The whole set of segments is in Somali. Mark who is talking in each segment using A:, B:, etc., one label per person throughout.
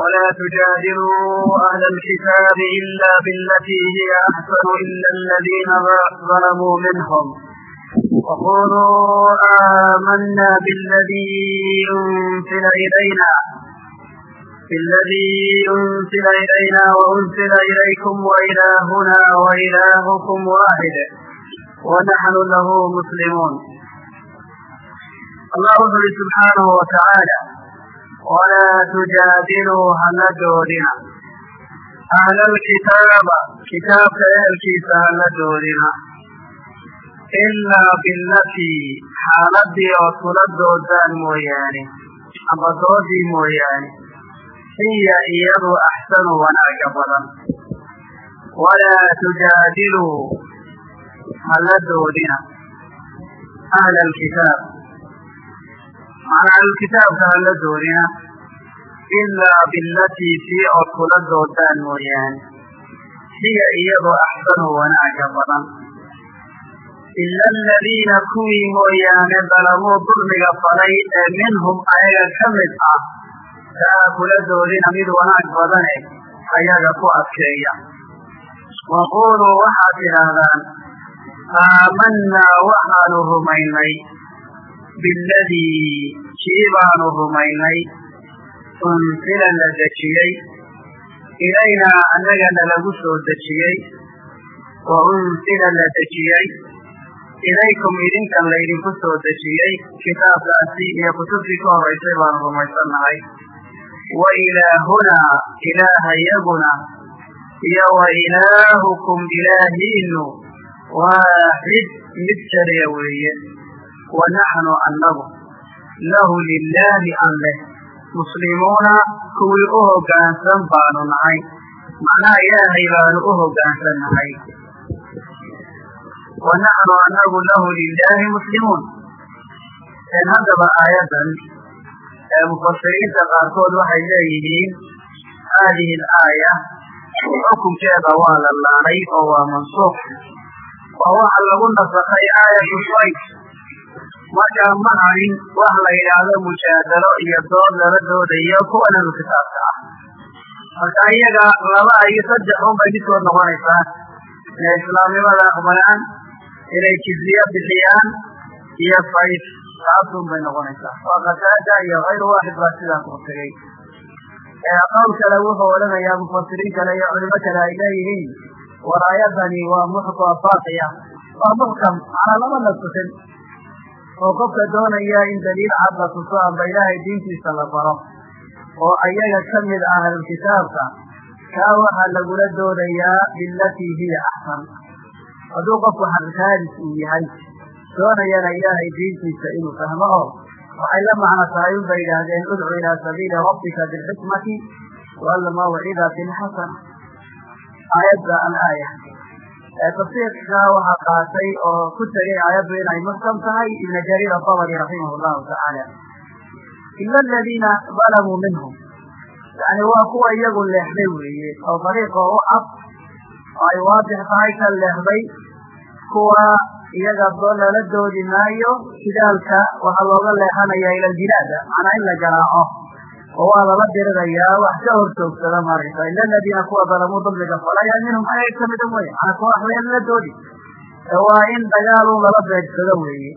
A: ولا تجادلوا أهل الكتاب إلا بالتي هي أحسن إلا الذين ظلموا منهم وقولوا آمنا بالذي أنزل إلينا بالذي أنزل إلينا وأنزل إليكم وإلهنا وإلهكم واحد ونحن له مسلمون الله سبحانه وتعالى walaa tujaadiluu hala doodina ahla alkitaaba kitaabka ehelkiisa hala doodina ilaa billatii xaaladii ood kula doodaan mooyaane amba doodii mooyaane hiya iyadu axsanu wanaaga badan walaa tujaadiluu hala doodina ahla alkitaab mana ahlulkitaabka hala doonina ilaa bilatii sii ood kula doodaan mooyaane. Hiya iyadoo axsanu wanaagga badan. Ila aladiina kuwii mooyaane dalamuu dulmiga falay ee minhum ayaga ka mid ah. Taa kula doodina mid wanaag badane eh, ayaga ku adkeeya. Waquuluu waxaad idhaahdaan aamanaa waxaanu rumaynay biladii kii baanu rumaynay unsila la dejiyey ilaynaa annaga nalagu soo dejiyey wa unsila la dejiyey ilaykum idinkan laydinku soo dejiyey kitaabkaasi iyo kutubtii ka horaysay baanu rumaysannahay wa ilaahunaa yaguna iyo wa ilaahukum ilaahiinnu waaxid mid kaliya weeye wanaxnu annagu lahu lilaahi alle muslimuuna kuwii u hoggaansan baanu nahay macnaha ilaahay baanu u hoggaansan nahay wanaxnu annagu lahu lilaahi muslimuun haddaba aayaddan mufasiriinta qaarkood waxay leeyihiin haadihi alaaya xukumkeeda waa la laaday oo waa mansuux waa waxa lagu nasakay aayatu shayd markaa ma harin wax la yidhaahdo mujaadalo iyo dood lala doodayo kuwan ahlu kitaabka ah. Marka iyaga laba iyo saddex un bay midkood noqonaysaa. Inay islaamnimada aqbalaan inay jizye bixiyaan iyo fayf taasun bay noqonaysaa. Waa qataada iyo kayru waaxid baa sidaas u tegey qowl kale wuxuu odhanayaa mufasiriin kale iyo culimo kale ay leeyihiin war aayadani waa muxkam faaqiya. Waa muxkam macnaa lama nasusin oo qofka doonaya in daliil cad la tuso amba ilaahay diintiisa la baro oo ayaga ka mid ah ahlulkitaabka kaa waxaa lagula doodayaa bilatii hiya axsan. Hadduu qofku xaqkaalis uu yahay doonayana ilaahay diintiisa inuu fahmo oo waxay la macno tahay un bay yidhaahdeen udcu ilaa sabiili rabbika bilxikmati walmawcidati alxasana aayadda alaaya tafsiirka waxaa qaatay oo ku tegay aayaddu inay muxkam tahay ibn jariir ababri raximah llahu tacaala ila aladiina dalamuu minhum. Yani waa kuwa iyagu leexday weeye oo dariiqa u cad oo ay waadix tahay ka leexday kuwa iyaga lala doodi maayo jidaalka waxaa looga leexanaya ila aljilaada macnaa in la garaaco oo waa lala dirirayaa wax ka hortoogsada maraysa ila aladiina kuwa dalamuu dulmiga falaya minhum ayay kamida wey manaa kuwa waxba lala doodi. Waa in dagaalun lala beegsado weeye.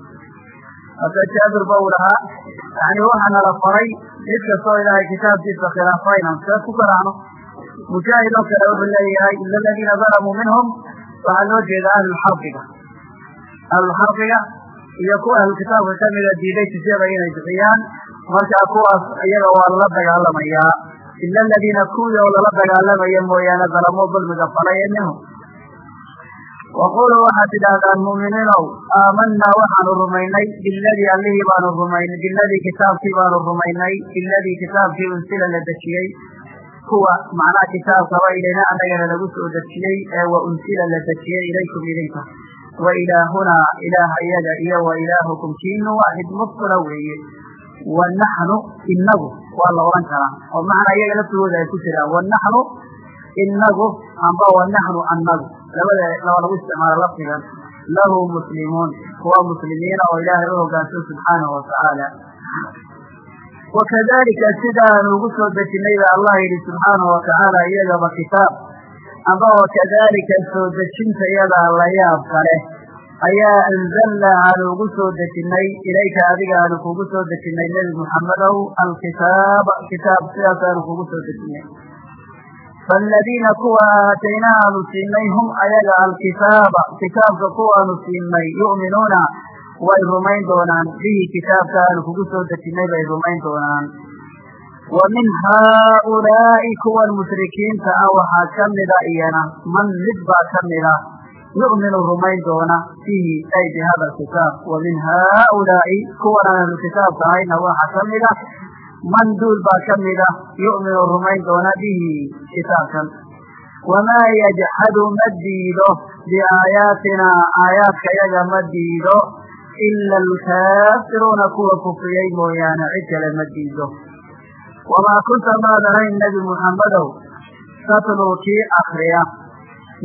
A: Hasa jaabir ba uu lahaa yani waxaana la faray mid kastoo ilaahay kitaabkiisa khilaafa inaan see ku garaacno. Mujaahid oo kale wuxuu leeyahay ila aladiina dalamuu minhum waxaa loo jeeda ahlulxarbiga ahlulxarbiga iyo kuwa ahlukitaabka kamida diiday jisyada inay bixiyaan markaa kuwaas iyaga waa lala dagaalamayaa ila aladiina kuwii oo lala dagaalamaya mooyaane dalamoo dulmiga falaya minhum. Waquluu waxaad tidhaahdaan mu'miniinow aamanaa waxaanu rumaynay biladii allihii baanu rumaynay biladii kitaabkii baanu rumaynay biladii kitaabkii unsila la dejiyey kuwa macnaha kitaabkaba ilayna annagana lagu soo dejiyey ee wa unsila la dejiyey ilaykum idinka wa ilaahunaa ilaaha iyaga iyo wa ilaahukum kiinu waaxid mufsula weeye wa naxnu inagu waa la odhan karaa. Oo macnaa iyaga laftooda ay ku jiraan wanaxnu inagu amba wanaxnu anagu labada laba lagu isticmaalo lafdigan lahu muslimuun. Kuwa muslimiina oo ilaahay u hogaansan subxaanahu watacaala wakadalika sidaanu ugu soo dejinay ba allah yidhi subxaanahu watacaala iyagaba kitaab. Amba wakadalika soo dejinta iyadaa la yaab kale ayaa anzalnaa aanu ugu soo dejinnay ilayka adiga aanu kugu soo dejinnay nebi muxammedow alkitaaba kitaab sidaasaanu kugu soo dejinnay faaladiina kuwa aatayna aanu siinay hum ayaga alkitaaba kitaabka kuwaanu siinay yu'minuuna way rumayn doonaan. Bihi kitaabka aanu kugu soo dejinnay bay rumayn doonaan. Wa min haaulaa'i kuwan mushrikiinta ah waxaa ka mida iyana man mid baa ka mida yu'minu rumayn doona bihi ay bi hada alkitaab wa min haaulaa'i kuwan aan ahlu kitaabka ahayna waxaa ka mida man duul baa ka mida yu'minu rumayn doona bihi kitaabkan wamaa yajxadu ma diido biaayaatinaa aayaadka yaga ma diido ila alkaafiruuna kuwa kufriyey mooyaane cid kale ma diido kunta maad ahayn nebi muxammedow tatluu kii akriya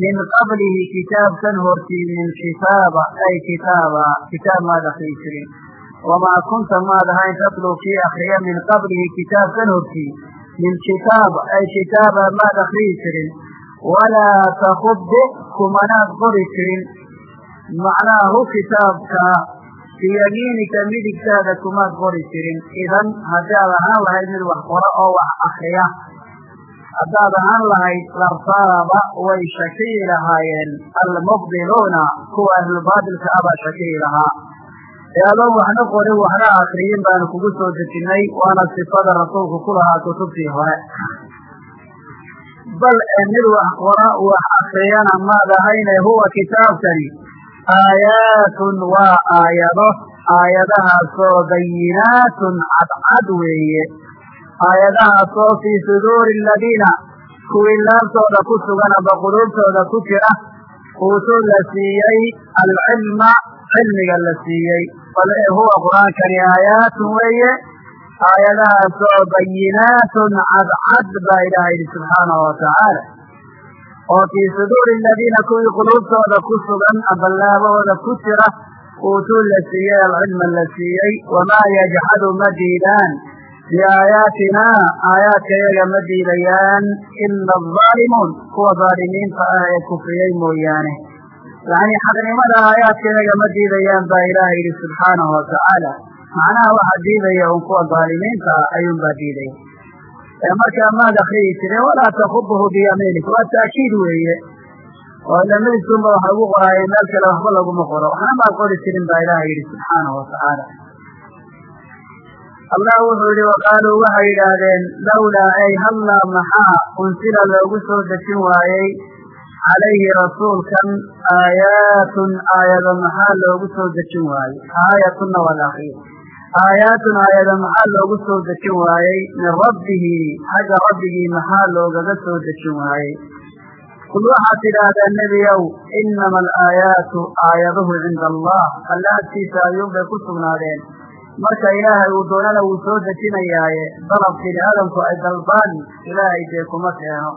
A: min qablihi kitaabkan hortii min kitaaba ay kitaaba kitaab maad akriyi jirin wamaa kunta maad ahayn tatluu kii akriya min qablihi kitaabkan hortii min kitaab ay kitaaba maad akriyi jirin walaa takudu kumanaad qori jirin macnaahu kitaabka biyamiinika midigtaada kumaad qori jirin idan haddaad ahaan lahayd mid wax qora oo wax akriya haddaad ahaan lahayd lartaaba way shakiyi lahaayeen almubdiluuna kuwa ahlulbaatilka abaa shakiyi lahaa. Ee waxna qorin waxna akriyin baanu kugu soo dejinnay waana sifada rasuulku ku lahaa kutubtii hore. Bal mid wax qora wax akriyana maad ahayne huwa kitaabkani aayaatun waa aayado. Aayadahaasoo bayinaatun cadcad weeye aayadahaasoo fii suduuri aladiina kuwii laabtooda ku sugan aba quluubtooda ku jira uutuu la siiyey alcilma cilmiga la siiyey huwa qur'aankani aayaatun weeye aayadahaasoo bayinaatun cadcad baa ilaha yidhi subxaanahu watacaala oo fii suduuri aladiina kuwii quluubtooda ku sugan aballaabahooda ku jira uutuu la siiyey alcilma la siiyey wamaa yajxadu ma diidaan biaayaatinaa aayaadka yaga ma diidayaan ila alzaalimuun kuwa zaalimiinta ah ee kufriyey mooyaane yacnii xaqnimada aayaadka yaga ma diidayaan baa ilaaha yidhi subxaanahu watacaala macnaha waxaa diidaya un kuwa zaalimiinta ah ayuunbaa diidaya markaa maad akriyi jireen walaa takuduhu biyamiinik waa taakiid weeye oo ila midigtunba wax lagu qoraayo meel kale waxba laguma qoro waxna maad qori jirin baa ilaaha yidhi subxaanahu watacaala allah wuxuu yihi waqaaluu waxay yidhaahdeen lawlaa ay hallaa maxaa unsila loogu soo dejin waayey? Calayhi rasuulkan aayaatun aayado maxaa loogu soo dejin waayey? Aayatunna waa laakriyo aayaatun aayado maxaa loogu soo dejin waayey? Min rabbihi xagga rabbigii maxaa loogaga soo dejin waayey? Kul waxaad tidhaahdaa nebiyow inama alaayaatu aayaduhu cinda allah. Alla agtiisa ayuunbay ku sugnaadeen marka ilaahay uu doonana wuu soo dejinayaaye dalab bini aadamku ay dalbaan ilaahay dee kuma keeno.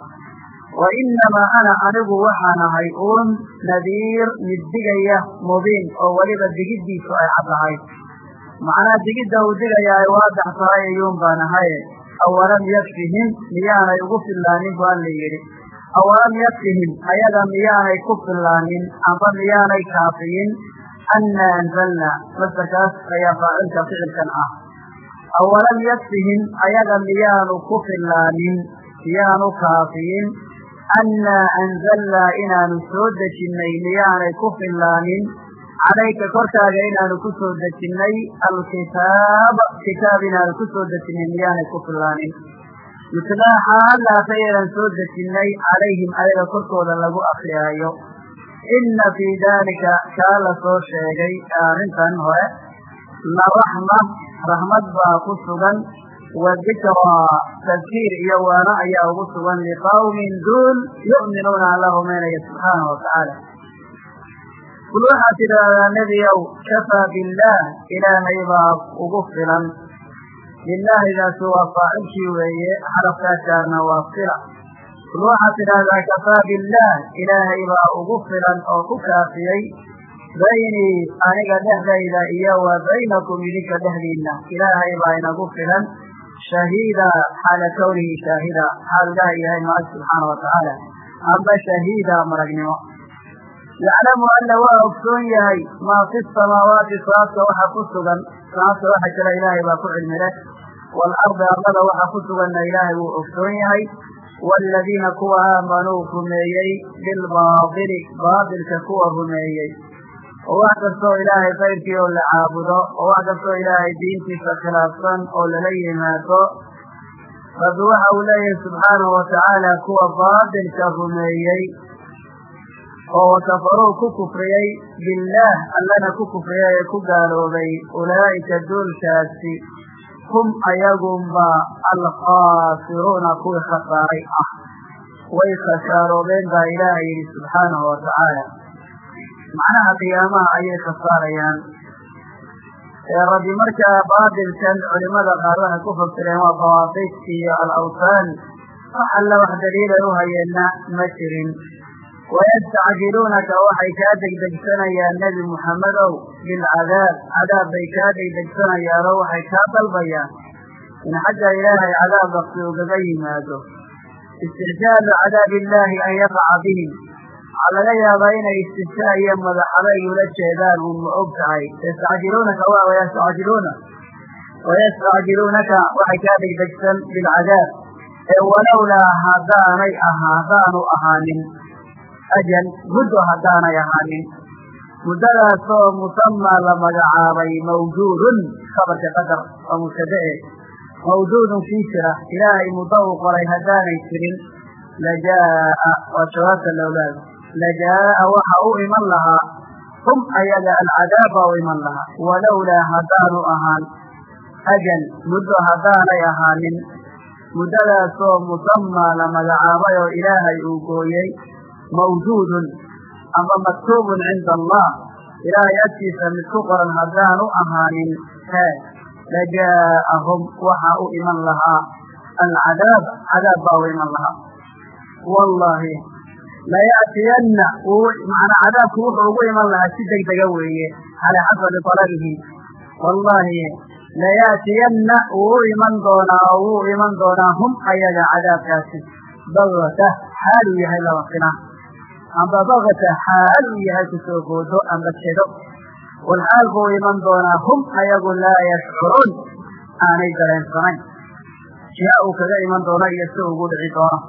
A: Wa inamaa ana anigu waxaan ahay uun nadiir mid digaya mubiin oo weliba digiddiisu ay caddahay macnaha digidda uu digaya ay waadax tahay ayuun baan ahaye awalam yakfihim miyaanay ugu fillaanin bu alla yidhi. Awalam yakfihim ayaga miyaanay ku fillaanin amba miyaanay kaafiyin anna anzalna masdarkaas ayaa faacilka ficilkan ah awalam yakfihim ayaga miyaanu ku fillaanin miyaanu kaafiyin annaa anzalnaa inaanu soo dejinnay miyaanay ku fillaanin calayka korkaaga inaanu ku soo dejinnay alkitaaba kitaab inaanu ku soo dejinnay miyaanay ku fillaanin yutlaa xaalaata inaan soo dejinnay calayhim ayaga korkooda lagu akriyaayo inna fii daalika kaa la soo sheegay arrintan hore la raxma raxmad baa ku sugan wa dikraa tadkiir iyo waano ayaa ugu sugan liqawmin duul yu'minuuna alla rumaynaya subxaanahu watacaala kul waxaad tidhaahdaa nebiyow kafaa billaah ilaahay baa ugu filan lilaahidaasi waa faacilkii weeye xarafkaa jaarna waa fila waxaad tidhaahdaa kafaa billaah ilaahay baa ugu filan oo ku kaafiyey baynii aniga dhexdayda iyo wa baynakum idinka dhexdiinna ilaahay baa inagu filan shahiida xaala kawnihi shaahida xaal ilaha yahay maag subxaana watacaala amba shahiida maragnimo yaclamu alla waa ogsoon yahay maa fi samaawaati saabta waxa ku sugan saabta waxa jira ilaahay baa ku cilmi leh waalardi ardada waxa ku suganna ilaahay wuu ogsoon yahay waaladiina kuwa aamanuu rumeeyey bilbaatili baatilka kuwa rumeeyey oo wax kastoo ilaahay kayrkii oo la caabudo oo wax kastoo ilaahay diintiisa khilaafsan oo lala yimaado rabbi waxa uu leeyahay subxaanahu watacaala kuwa baatilka rumeeyey oo wakafaruu ku kufriyey billaah allana ku kufriyay ee ku gaaloobay ulaa'ika duulkaasi hum ayagunba alkhaasiruuna kuwii khasaaray ah. Way khasaaroobeen baa ilaahay yidhi subxaanahu watacaala macnaha qiyaamaha ayay khasaarayaan rabbi markaa baatilkan culimada qaar waxay ku fasireen waa bawaaqid iyo alawsaan wax alla wax daliilay u hayeenna ma jirin wayastacjiluunaka waxay kaa degdegsanayaan nebi muxammedow bilcadaab cadaab bay kaa degdegsanayaanoo waxay kaa dalbayaan in xagga ilaahay cadaab bakti ugaga yimaado isticjaalu cadaabi illaahi an yaqaca bihim waxaa laga yaabaa inay istishaa iyo madaxaday ula jeedaan un ma og tahay yastacjiluunaka waa wayastacjiluuna wayastacjiluunaka waxay kaa degdegsan bilcadaab ee walowlaa haddaanay ahaa haddaanu ahaanin ajal muddo haddaanay ahaanin muddadaasoo musamaa la magacaabay mawjuudun khabarka qadar oo mubtade mawjuudun kii jira ilaahay muddo uu qoray haddaanay jirin lajaa'a waa jawaabta lowlaada lajaa'a waxa u iman lahaa hum ayaga alcadaab baa u iman lahaa walowlaa haddaanu ahaan ajal muddo haddaanay ahaanin muddadaasoo musamaa la magacaabay oo ilaahay uu gooyey mawjuudun ama maktuubun cinda allah ilaahay agtiisa mid ku qoran haddaanu ahaanin hee lajaa'ahum waxa u iman lahaa alcadaab cadaab baa u iman lahaa wallahi laya'tiyanna macnaa cadaabku wuxuu ugu iman lahaa si degdega weeye calaa xasabi talabihi wallahi laya'tiyanna wuu u iman doonaa oo wuu iman doonaa hum ayaga cadaabkaasi bagta xaal uu yahay labaqina amba bagta xaal uu yahay ku soo goodo amba jedo walxaal buu iman doonaa hum ayagu laa yashcuruun aanay dareensanayn jia uu kaga iman doono iyo si ugu dhici doono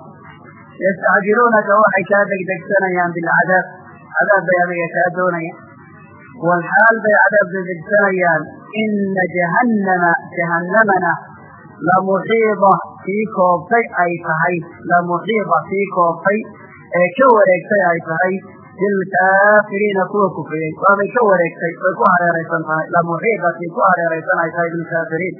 A: yastacjiluunaka waxay kaa degdegsanayaan bilcadaab cadaab bay adiga kaa doonayaan walxaal bay cadaab degdegsanayaan ina jahannama jahannamana lamuxiida kii koobtay ay tahay lamuxiida kii koobtay ee ka wareegtay ay tahay bilkaafiriina kuwa kufriyey. Waabay ka wareegtay way ku hareeraysan tahay. Lamuxiida kii ku hareeraysan ay tahay bilkaafiriin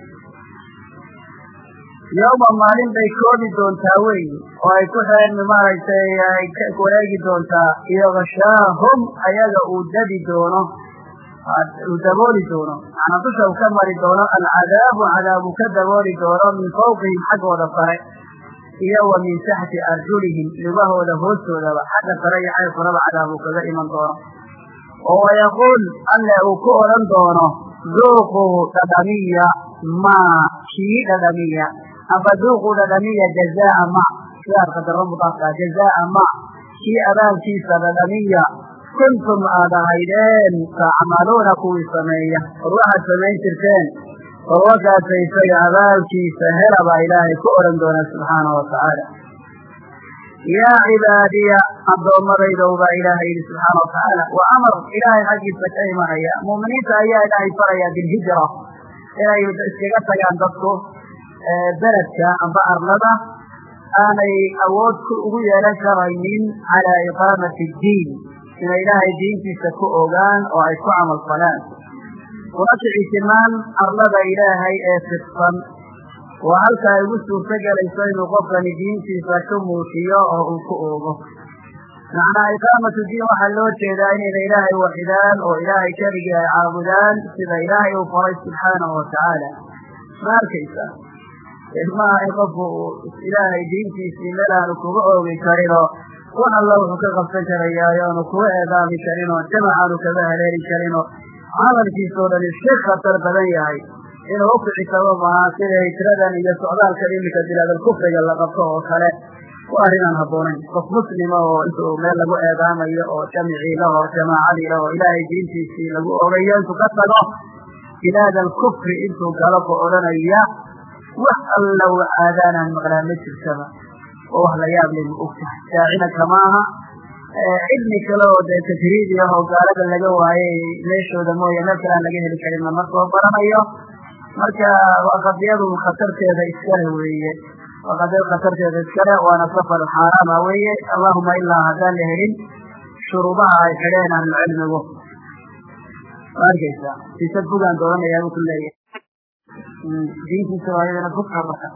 A: yowma maalin bay koobi doontaa weyi oo ay ku xeermi maaragtay ay wareegi doontaa. Yogashaahum ayaga uu dabi doono uu dabooli doono. Macnaa dusha uu ka mari doono alcadaabu cadaabu ka dabooli doono min fawqihim xaggooda sare iyo wa min taxti arjulihim lugahooda hoostoodaba xagga sare iyo xayrkuraba cadaabu kaga iman doono. Oo wayaquul alle uu ku odhan doono duuquu dhadhamiya maa kii dhadhamiya? Amba duuquu dhadhamiya jazaa ma? Sidaad qadaro mudaafka jazaa ma kii abaalkiisa dhadhamiya? Kuntum aad ahaydeen tacmaluuna kuwii sameeya. War samayn jirteen war wakaasa isaga abaalkiisa hela baa ilaahay ku odhan doona subxaanahu watacaala yaa cibaadiya addoommadaydow baa ilaahay yidhi subxaana wa amar ilaahay xaggiisa ka imanaya. Mu'miniinta ayaa ilaahay faraya bilhijra inay iskaga tagaan dadku beledka amba arlada aanay awood ugu yeelan karaynin calaa iqaamati ddiin inay ilaahay diintiisa ku ogaan oo ay ku camal falaan una kicitimaan arlada ilaahay ee fidsan. Waa halka ay ugu suurto gelayso inuu qofkani diintiisa ku muujiyo oo uu ku oogo. Macnaa iqaamatu diin waxaa loo jeedaa inayna ilaahay waxidaan oo ilaahay keligii ay caabudaan sida ilaahay uu faray subxaanahu watacaala ma arkaysa? Maaha in qofku ilaahay diintiisii meel aanu kuga oogi karinoo wax alla wuxuu ka qabsan karayaayo aanu kuga eedaami karinoo jamac aanu kaga haleeli karinoo camalkiisoo dhan iska khatar badan yahay inuu ukicisaba maaha sida hijradan iyo socdaalkan imika bilaadalkufriga la qabto oo kale. Waa arrin aan habboonayn. Qof muslima oo intuu meel lagu eedaamayo oo jamicii lah oo jamaacadii lah oo ilaahay diintiisii lagu ogayo intuu ka tago bilaad alkufri intuu galo ka odhanaya wax alla wa aadaanaan maqlaa ma jirtaba. Oo wax la yaab lay ma og tahay daacina kama cilmi kale oo dee tajriidi ah oo gaalada laga waayey meeshooda mooye meel kale aan laga heli karin lama soo baranayo marka waa qadiyadu khatarteeda iskale weeye. Waa qadiyadu khatarteeda iskale waana safar xaaraama weeye. Allahuma ilaa haddaan la helin shuruudaha ay xidheen ahlucilmigu ma arkaysa siisad bugaan doonanayaa buu ku leeyahay. Diintiisa waa iyadana bugka marka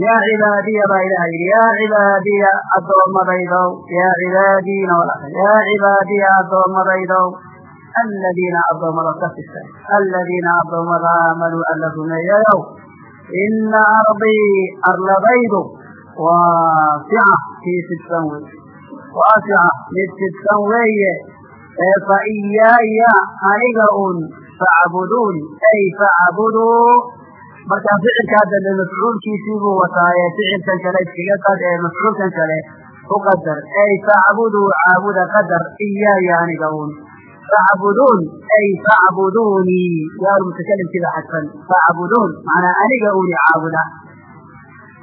A: yaa cibaadiya baa ilaha yidhi yaa cibaadiya addoommadaydow yaa cibaadiina yaa cibaadiya addoommadaydow aladiina addoommada ka sisay aladiina addoommada aamanuu alla rumeeyayow ina ardii arladaydu waasica kii fidsan wey waasica mid fidsan weeye ee fa iyaaya aniga un facbuduun ay facbuduu markaa ficilkaa dambe mafcuulkiisii buu wataaye ficilkan kale iskaga qad ee mafcuulkan kale u qadar ay facbuduu caabuda qadar iyaaya aniga un facbuduun ay facbuduunii yaaru mutakalimkiida xadfan. Facbuduun macnaa aniga uni caabuda.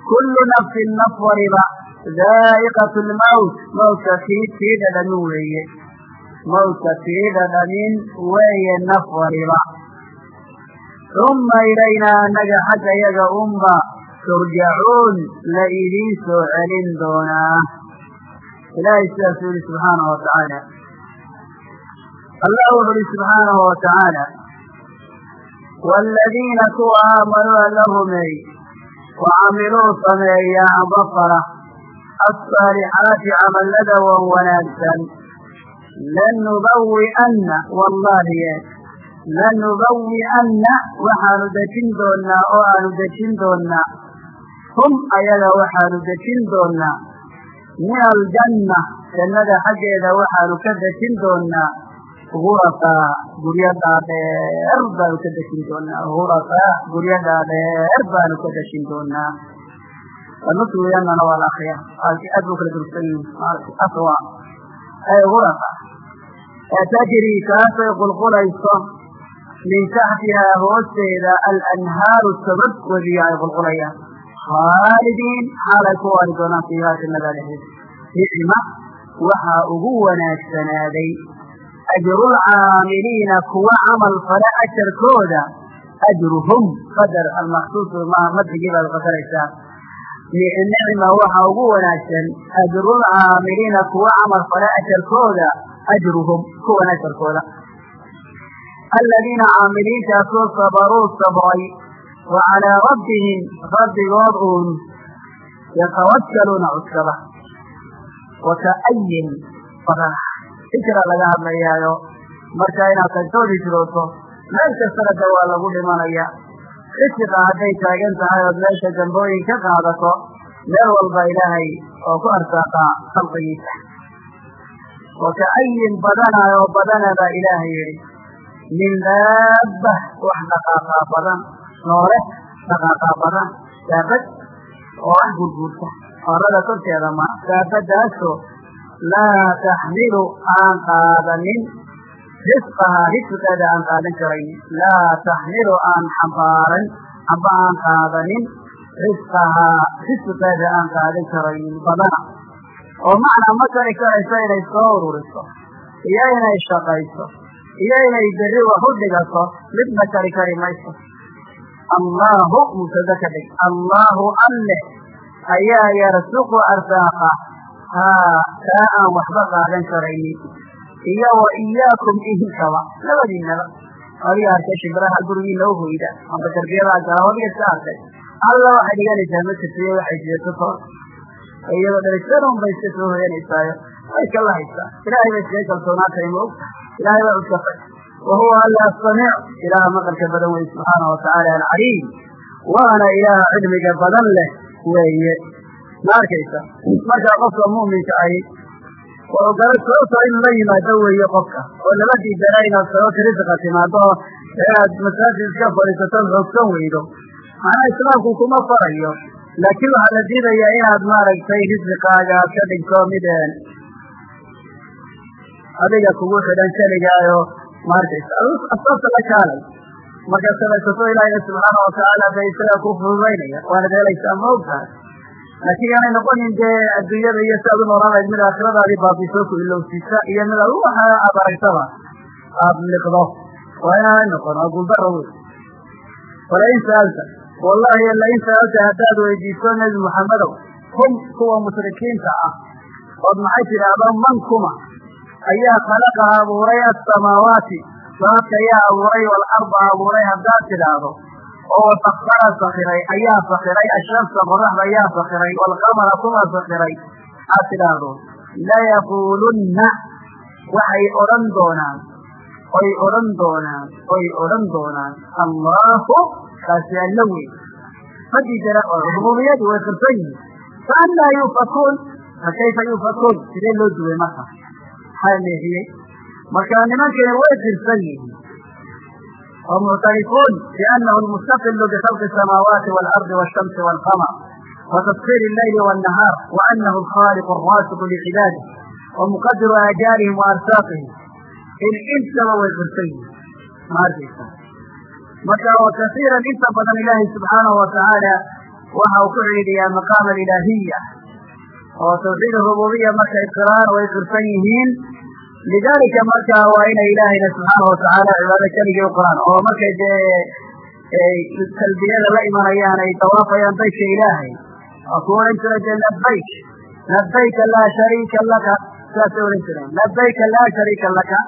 A: Kullu nafsin naf waliba daa'iqatu lmawt mawtka tii dhadhamin weeye. Mawtka tii dhadhamin weeye naf waliba uma ilaynaa annaga xagga yaga unba turjacuun la idiin soo celin doonaa ilaahay sidaasuu yihi subxaanahu watacaala allah wuxu uhi subxaanahu watacaala waaladiina kuwa aamanuu alla rumeey wa camiluu sameeya amba fala alsaalixaati camallada wan wanaagsan lanubawi'anna wallahi lanubawi'anna waxaanu dejin doonaa oo aanu dejin doonaa hum ayaga waxaanu dejin doonaa min aljanna jannada xaggeeda waxaanu ka dejin doonaa hurasaa guryo dhaadheer baanu ka dejin doonaa hurasaa guryo dhaadheer baanu ka dejin doonaa anuswiyannana waa la aad buu kala dursan aswa ay hurasa tajri kaasay qulqulayso min taxtihaa hoosteeda alanhaaru sabab webiya ay qulqulayaan khaalidiin xaalay ku waari doonaan fiihaa jannada dhexdeeda nicma waxaa ugu wanaagsanaaday ajrulcaamiliina kuwa camal fale ajarkooda ajruhum qadar almaksuusu madrigii baad qadaraysaa nicma waxaa ugu wanaagsan ajrulcaamiliina kuwa camal fale ajarkooda ajruhum kuwan ajarkooda aladiina caamiliintaasoo sabaruu sabray wa calaa rabbihim rabbigood uun yatawakkaluuna cuskada wa ka'ayin badan hijra laga hadlayaayo marka inaad tagtood hijrooto meel kastana de waa lagu dhimanaya risiqa hadday taagan tahay ood meesha dambooyin ka qaadato meel walba ilaahay oo ku arsaaqaa khalqigiisa wa ka'ayin badana oo badana baa ilaahay yidhi min daabba wax dhaqaaqaa badan noole dhaqaaqaa badan daabad oo wax gurguurta orada korteeda ma daabadaasoo laa taxmilu aan qaadanin risqahaa risqeeda aan qaadan karayn laa taxmilu aan xambaaran amba aan qaadanin risqahaa risqeeda aan qaadan karaynin badana. Oo macnaa ma kari karayso inay soo ururiso iyo inay shaqayso iyo inay berri wax u dhigato midna kari kari mayso allaahu mubtada ka dhig allaahu alleh ayaa yarsuqu arsaaqa haa kaa aan waxba qaadan karaynin iyo wa iyaakum idinkaba labadiinaba adiga arkay shimbiraha gurigiina u hoyda amba tarbiyadaha galahoodiga iska arkay alla waxay dhiganaysaa ma jirto waxay jeeto toon iyadoo dhalisanun bay iska soo hoyanaysaayo way kala haysaa ilaahay bay iskaga kalsoonaatay ma ogta ilaahay baa uskafay wa huwa alla asamiic ilaaha maqalka badan wey subxaana watacaala alcaliim. Waana ilaaha cilmiga badan leh weeye. Ma arkaysa? Markaa qofka mu'minka ahi waa ogala sababta inuu la yimaado weeye qofka. Oo lama diidana inaad sababta risiqa timaado ee aad masaajid iska fadhiisatood xoogsan weydo. Macnaha islaamku kuma farayo. Laakiin waxaa la diidayaa inaad maaragtay risqaaga ka dhigto mid adiga kugu xidhan keligaayo maarkaysa asbaabta la kaalay. Markaad samaysato ilaahay subxaana watacaala bay isaga ku fududaynaya waanad helaysaa ma og tahay laakiin yaanay noqonin dee adduunyada iyo si aad u noolaanayd mid aakhiradaadii baabiso ku ilowsiisa iyo mid ad waxa aad aragtaba aada liqdo. Waa inaanay noqon waa guuldaro wey walain sa'alta wallahi lain sa'alta haddaad weydiiso nebi muxammedow hum kuwa mushrikiinta ah. Ood maxay tidhaahdo man kuma ayaa khalaqa abuuray asamaawaati sababka ayaa abuuray waalarda abuuray haddaad tidhaahdo. Oo wasakara sakiray ayaa sakiray ashamsa qoraxda ayaa sakiray waalqamara kuma sakiray aad tidhaahdo layaquulunna waxay odhan doonaan oy odhan doonaan oy odhan doonaan. Allahu kaasi alla wey fadijara rububiyadu way qirsan yihiin. Fa annaa yufakuun fa kayfa sidee loo duway marka maxaa leexiyey marka nimankani way qirsan yihiin. Oo muctarifuun biannahu lmustaqilu bikhalqi asamaawaati waalardi waashamsi waalqamar wa tasfiir alleyli waannahaar wa annahu alkhaaliqu alraasiqu licibaadih wa muqadiru aajaarihim wa arsaaqihim. In intaba way qirsan yihiin. Ma arkaysa marka kasiiran inta badan ilaahay subxaanahu watacaala waxa uu ku ciidiyaa maqaam alilaahiya oo tawxiid rububiya markay qiraan way qirsan yihiin. Lidalika marka waa inay ilaahayna subxaanahu watacaala cibaado keligii u qiraan oo markay dee talbiyada la imanayaan ay dawaafayaan baytka ilaahay waa ku odhan jira dee labayk labayka laa shariika laka saasay odhan jireen labayka laa shariika laka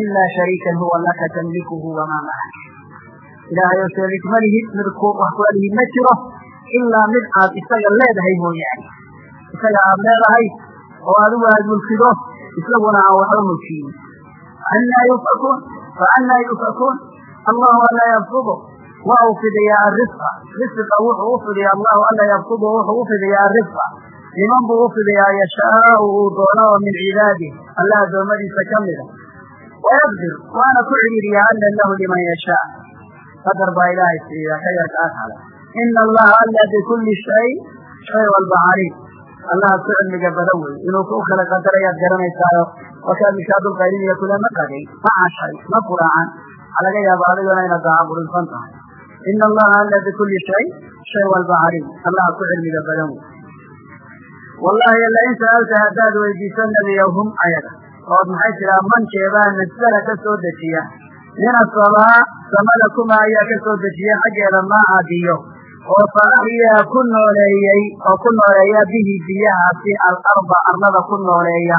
A: ilaa shariikan huwa laka tamlikuhu wamaa macak ilaahay oo shariik ma lihid mid wax kula lihid ma jiro ilaa mid aad isaga leedahay mooyaane isaga aad leedahay oo adigu aad mulkido isaguna aan waxba mulkiyin annaa yufakuun fa annaa yufakuun allahu alla yabsudu waa uu fidiyaa arisqa risqa wuxuu u fidiyaa allahu alla yabsudu wuxuu u fidiyaa arisqa liman buu u fidiyaa yashaau uu doono oo min cibaadih alla addoommadiisa ka mida wayaqdir waana ku cidhiiriyaa ana lahu liman yashaa. Qadar baa ilaahay siiya ka yar kaa kale ina allaha alla bikulli shay shay walba caliim allaha ku cilmiga badan wey inuu ku kala qadarayaad garanaysaayo wakaa mishaadulqayliniya kulama qadin ma cashay ma quraacan waxaa laga yaaba adigona inaad daacaburinsan tahay ina allaha alla bikulli shay shay walba caliim allaha ku cilmiga badan wey wallahi lain sa'alta haddaad weydiiso nebiyow hum ayaga ood maxay tiraa mankeebaa nasala ka soo dejiya min asamaa samada kuma ayaa ka soo dejiya xaggeeda maa biyo oo fa ku nooleeyey oo ku nooleeya bihi biyahaasi alarda arlada ku nooleeya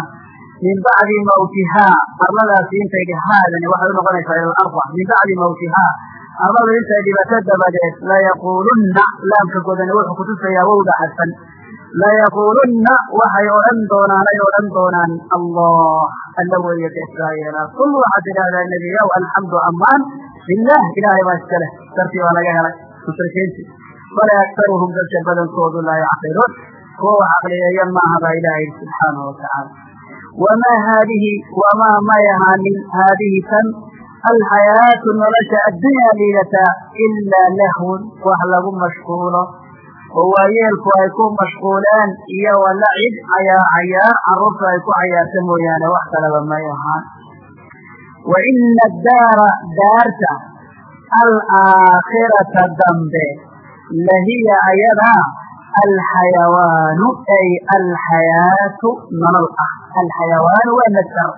A: min bacdi mawtihaa arladaasi intay haadani waxay unoqonaysaa ila alarda min bacdi mawtihaa arladu intay dhibato dabadeed layaquulunna laamka godani wuxuu kutusayaa wowda xasan layaquulunna waxay odhan doonaan ay odhan doonaan allah alla weeye iskaa yeelaa kul waxaad tidhahdaa nebiyow alxamdu amaan lilah ilaahay baa iska leh dartii baa laga helay mushrikiintii bale aktaruhum dadka badankoodu laa yacqiluun kuwa wax aqliyeeya maaha baa ilaha yidhi subxaanahu watacaala wamaa haadihi wamaa may ahaanin haadihi tan alxayaatu nolosha addunyaa liidataa ilaa lahwun wax lagu mashquulo oo waayeelku ay ku mashquuleen iyo walacib cayaar cayaar carruurta ay ku cayaarta mooyaane wax kalaba may ahaan wa ina addaara daarta alaakhirata dambe lahiya ayada alxayawaanu ay alxayaatu nolol ah alxayawaanu waa nasar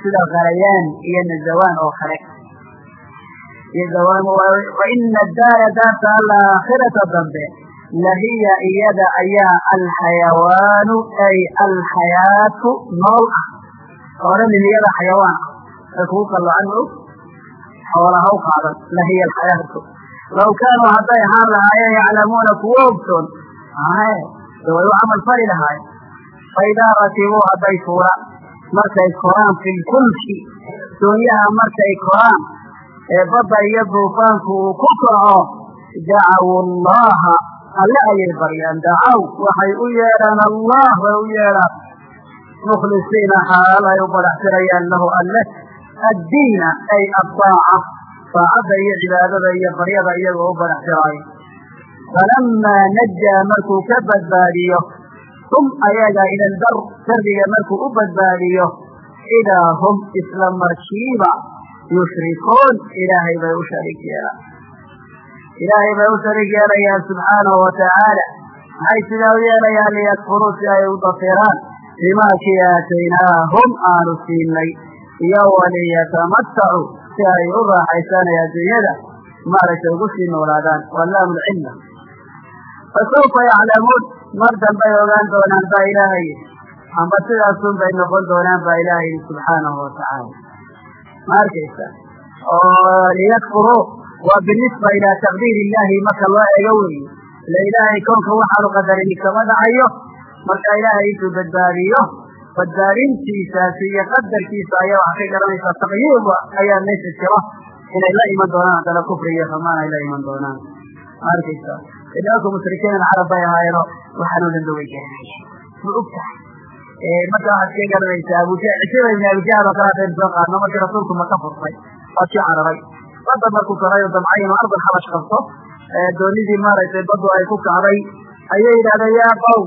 A: sida qarayaan iyo nazawaan oo kale wa ina daara daarta alaakhirata dambe lahiya iyada ayaa alxayawaanu ay alxayaatu nolol ah oodhanin iyada xayawaan ay kugu qallocan ma og xoola haw qaadan lahiya alxayaatu law kaanuu hadday ahaan lahaayeen yaclamuuna kuwo ogsoon de way u camal fali lahaayeen faidaa rakibuu hadday fuulaan markay koraan fi lfulki doonyaha markay koraan ee badda iyo duufaanku uu ku kaco dacawu allaha alle ayay baryaan dacaw waxay u yeedhaan allah bay u yeedhaan mukhlisiina xaal ay u badaxtirayaan lahu alle addiina ay addaaca saacadda iyo cibaadada iyo baryada iyagoo u badaxtiraayo falamaa najaa markuu ka badbaadiyo hum ayaga ila dar darbiga markuu u badbaadiyo idaa hum isla markiiba yushrikuun ilaahay bay u shariik yeelaan ilaahay bay u shariik yeelayaan subxaanahu watacaala maxay sidaa u yeelayaan liyakfuruu si ay u dafiraan bimaa kii aataynaahum aanu siinay iyo waliyatamatacuu si ay u raaxaysaan ee adduunyada maaragtay ugu sii noolaadaan walaamu lcilma fasawfa yaclamuun mar dambay ogaan doonaan baa ilaahay. Amba sidaasun bay noqon doonaan baa ilaahay subxaanahu watacaala ma arkaysa? Oo liyakfuruu waa binisba ilaa taqdiir illaahi marka loo ego weeye. Ila ilaahay koonka waxaanu qadarini kama dhacayo marka ilaahay intuu badbaadiyo badbaadintiisaasi iyo qadarkiisa ayaa waxaa ka garanaysaa taqyiib ayaa meesha jiro inay la iman doonaan haddana kufri iyo xumaan ay la iman doonaan. Ma arkaysa nimanku mushrikiin alcarab bay ahaayeeno waxaanoo dhan ba way garanaya ma og tahay? Marka waxaad ka garanaysaa abuja cishada ibn abijahl oo kale hadaynu soo qaadno markii rasuulku maka furtay waa kii cararay. Badda markuu koray oo damcay inuu ardal xabash qabto doonidii maaragtay baddu ay ku kacday ayay yidhahdeen yaa qowm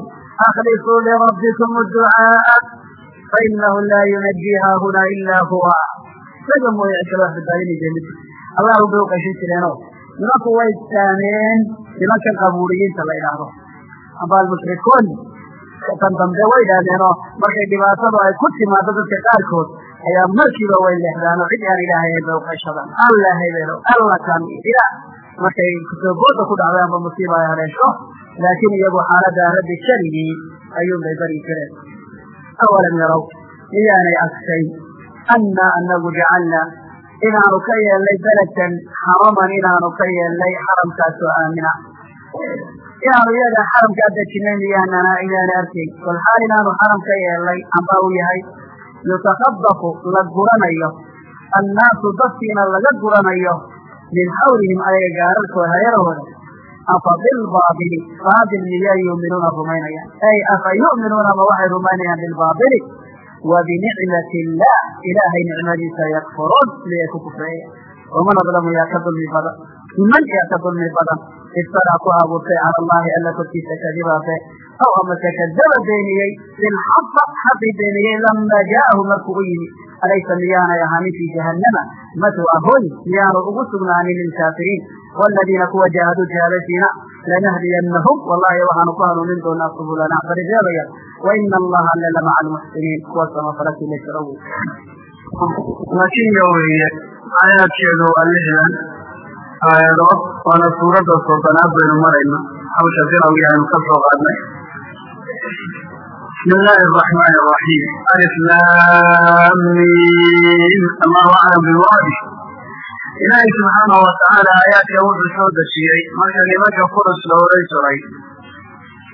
A: aklisuu lirabbikum ducaaa fainahu laa yunajiha huna ila huwa isaga mooye cid kale wax badbaadinaysa mid allahu bay uqashin jireeno nimanku way saameen nimankan qabuuriyiinta la idhaahdo amba almushrikuun tan dambe way idhaahdeenoo markay dhibaatadu ay ku timaado dadka qaarkood ayaa markiiba way leexdaanoo cid aan ilaahay bay uqashadaan alla hebelo alla kan ila markay kusooboodda ku dhacday amba musiiba laakiin iyagu xaaladda rabbi keligii ayuun bay bari jireen awalam yarow miyaanay adkayn annaa anagu jacalnaa inaanu ka yeelnay beledkan xaraman inaanu ka yeelnay xaramkaasoo aamina inaanu iyaga xaramkaa dejinay miyaanana inaana arkayn bal xaal inaanu xaram ka yeelnay amba uu yahay yutakadafu la guranayo annaasu dadkiina laga guranayo min xawlihim ayaga gaararkooda hareerahooda afa bilbaabili baabil miyay yuuminuuna rumaynayaan ay afa yu'minuuna ma waxay rumaynayaan bilbaabili wa binicmati illah ilaahay nicmadiisa yakfuruun miyay ku kufreeyeen waman adlamu yaa ka dulmi badan man yaa ka dulmi badan iftaraa ku abuurtay cala allahi alla korkiisa kadibaabe aw amase kadaba beeniyey bilxaqa xaqii beeniyey lama jaa'ahu markuu u yimi alaysa miyaanay ahaanin fii jahannama matwa hoy miyaanu ugu sugnaanin lilkaafiriin waladiina kuwa jaahaduu jihadaysiina lanahdiyannahum wallahi waxaanu ku hanuunin doonaa subulana barideedaya waina allaha alle lamaca almuxsiniin kuwa samafalakii la jiro wey
B: laakiin yo weeye aayaadkeedu waa lixdan aayado waana suuradda soddonaad baynu marayna hawsha bilowgii aynu ka soo qaadnay bismi illaahi araxmaani araxiim alif lam mim allahu aclam bilmuraadi ilaahay subxaanahu watacaala aayaadka wuxuu soo dejiyey. Marka nimanka furus la oran jiray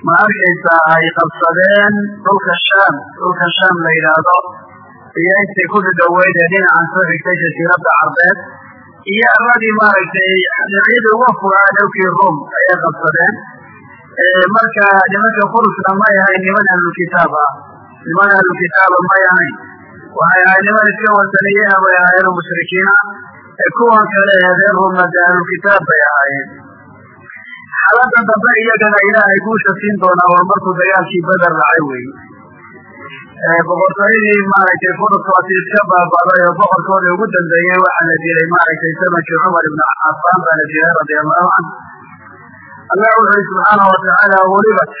B: ma arkaysaa ay qabsadeen dhulka shaam. Dhulka shaam la yidhaahdo. Iyo intay ku dhidhoweyd ee dhinacan soo xigtay jasiiradda carbeed. Iyo arradii maaragtay dhinacyadii uga fogaa dhowkii rum ayay qabsadeen. Marka nimanka furusna may ahayn niman ahlukitaab ah. Niman ahlukitaaba may ahayn. Waxay ahayd niman iska wasaniyeena bay ahaayeen mushrikiina kuwan kale ee reer rumna dee ahlukitaab bay ahaayeen xaaladda dambe iyagana ilaahay guusha siin doonaa waa markuu dagaalkii beder dhacay weeye boqortooyadii maaragtay furuswaasi iska baaba'day oo boqorkoodii ugu dambeeyey waxaa la dilay maaragtay zamankii cumar ibn cafaan baa la dilay radia allahu canhu allah wuxu uhi subxaanahu watacaala welibat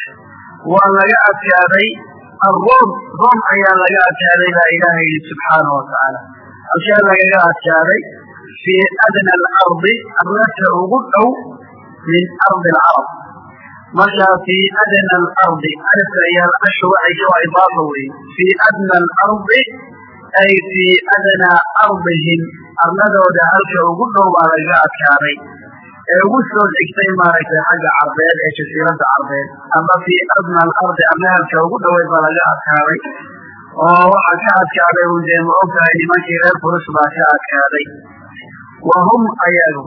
B: waa laga adkaaday aruum rom ayaa laga adkaaday baa ilaahay yidhi subxaanahu watacaala halkee lagaga adkaaday fii adna alardi arlata ugu dhow min ardi alcarab markaa fii adna alardi alifka iyo ashu waxay waa idaafa weye fii adna alardi ay fii adnaa ardihim arladooda halka ugu dhow baa lagaga adkaaday ee ugu soo degtay maaragtay xagga carbeed ee jasiiradda carbeed ama fii adna alardi arla halka ugu dhoweyd baa laga adkaaday oo waxaa ka adkaaday un dee ma og tahay nimankii reer furus baa ka adkaaday wa hum ayagu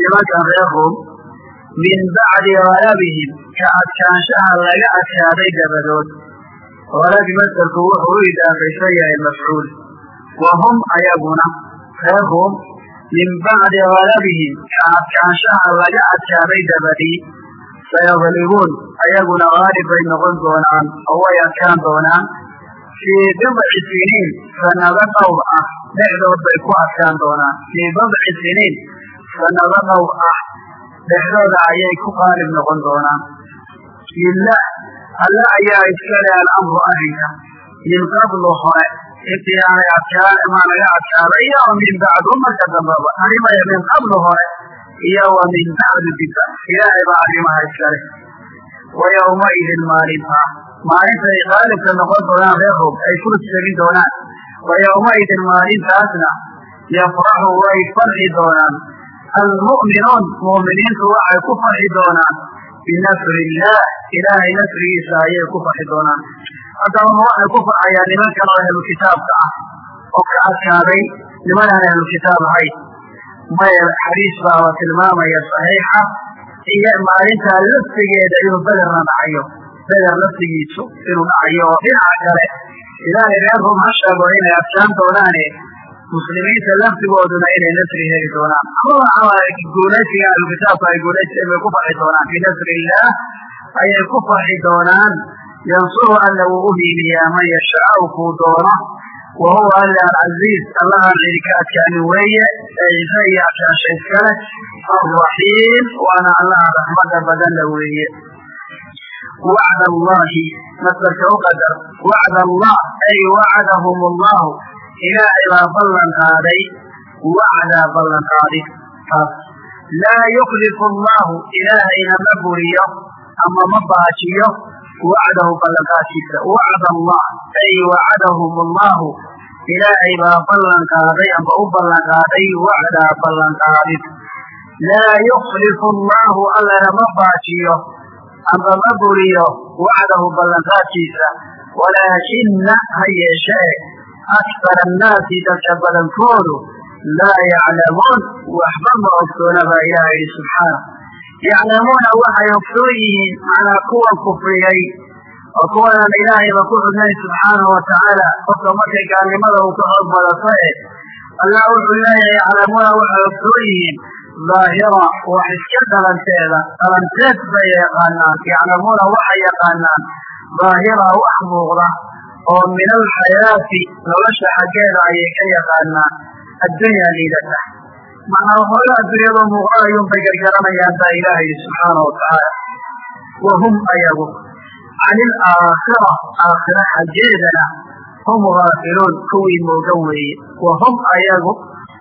B: nimankan reer rum min bacdi galabihim ka adkaanshaha laga adkaaday dabadood galabi masderku wuxuu u idaafaysan yahay mafcuul wa hum ayaguna reer rum
A: min bacdi galabihim adkaanshaha laga adkaaday dabadii sayadlibuun ayaguna haalib bay noqon doonaan oo way adkaan doonaan fii bidci siniin sanado dhowr ah dhexdood bay ku adkaan doonaan. Fii bidci siniin sanado dhowr ah dhexdooda ayay ku qaalib noqon doonaan. Lilah alle ayaa iskale alamru arrinka min qablu hore intii aanay adkaan maa naga adkaaday iyo wa min bacdu marka dambaba arrimaya min qablu hore iyo wa min bacdu diba ilaahay baa arrimaha iskale. Wa yawmaidin maalintaa maalintay qaalibka noqon doonaan reer roog ay ku segin doonaan. Wa yawmaidin maalintaasna yafraxu way farxi doonaan. Almu'minuun mu'miniintu waxay ku farxi doonaan. Binasri illaah ilaahay nasrigiisa ayay ku farxi doonaan. Haddaba ma waxay ku farxayaan nimankan oo ahlu kitaabka ah oo ka adkaaday niman aan ahlu kitaab ahayn maya xadiis baaba tilmaamaya saxiixa iyo maalintaa laftigeeda inuu bederna dhacayo beder laftigiisu inuu dhacayo dhinaca kale ilaahay reer rum ha sheego inay adkaan doonaane muslimiinta laftigooduna inay nasri heli doonaan ama guulaysiga ahlu kitaabka ay guulaysteen bay ku farxi doonaan bi nasri illaah ayay ku farxi doonaan yansuru alla wuu u hiiliyaa man yashaau kuu doono wa huwa alla alcaziiz allahaan cidi ka adkaanin weeye ee ciise iyo adkaansha iskale alraxiim waana allaha raxmada badanla weeye wacd allahi masdarka u qadar wacd allah ay wacdahum allahu ilaahay baa ballan qaaday wacdaa ballan qaadid taas laa yuklifu allahu ilaahayna ma buriyo ama ma baajiyo wacdahu ballanqaadkiisa wacd allah ay wacadahum allahu ilaahay baa ballan qaaday amba u ballan qaaday wacdaa ballanqaadid laa yuklifu allahu ma baajiyo amba ma buriyo wacdahu ballanqaadkiisa walaakina ha yeeshee aktar annaasi dadka badankoodu laa yaclamuun waxba ma ogsoona baa ilaha yidhi subxaana yaclamuuna waxay ogsoon yihiin macnaa kuwan kufriyey oo kuwanan ilaahayba ku xudnayn subxaanahu watacaala qofka markay gaalnimada uu ka xoog badato e allah wuxuu leeyahay yaclamuuna waxay ogsoon yihiin daahira wax iska dhalanteeda dhalanteed bay yaqaanaan yaclamuuna waxay yaqaanaan daahira wax muuqda oo min alxayaati nolosha xaggeeda ayay ka yaqaanaan. Addunya liidata. Macnaa hore adduunyadoo muuqda ayuun bay gargaranayaan baa ilaah yidhi subxaanahu watacaala wa hum ayagu can ilaakhira aakhira xaggeedana hum gaafiluun kuwii moogan weeye. Wa hum ayagu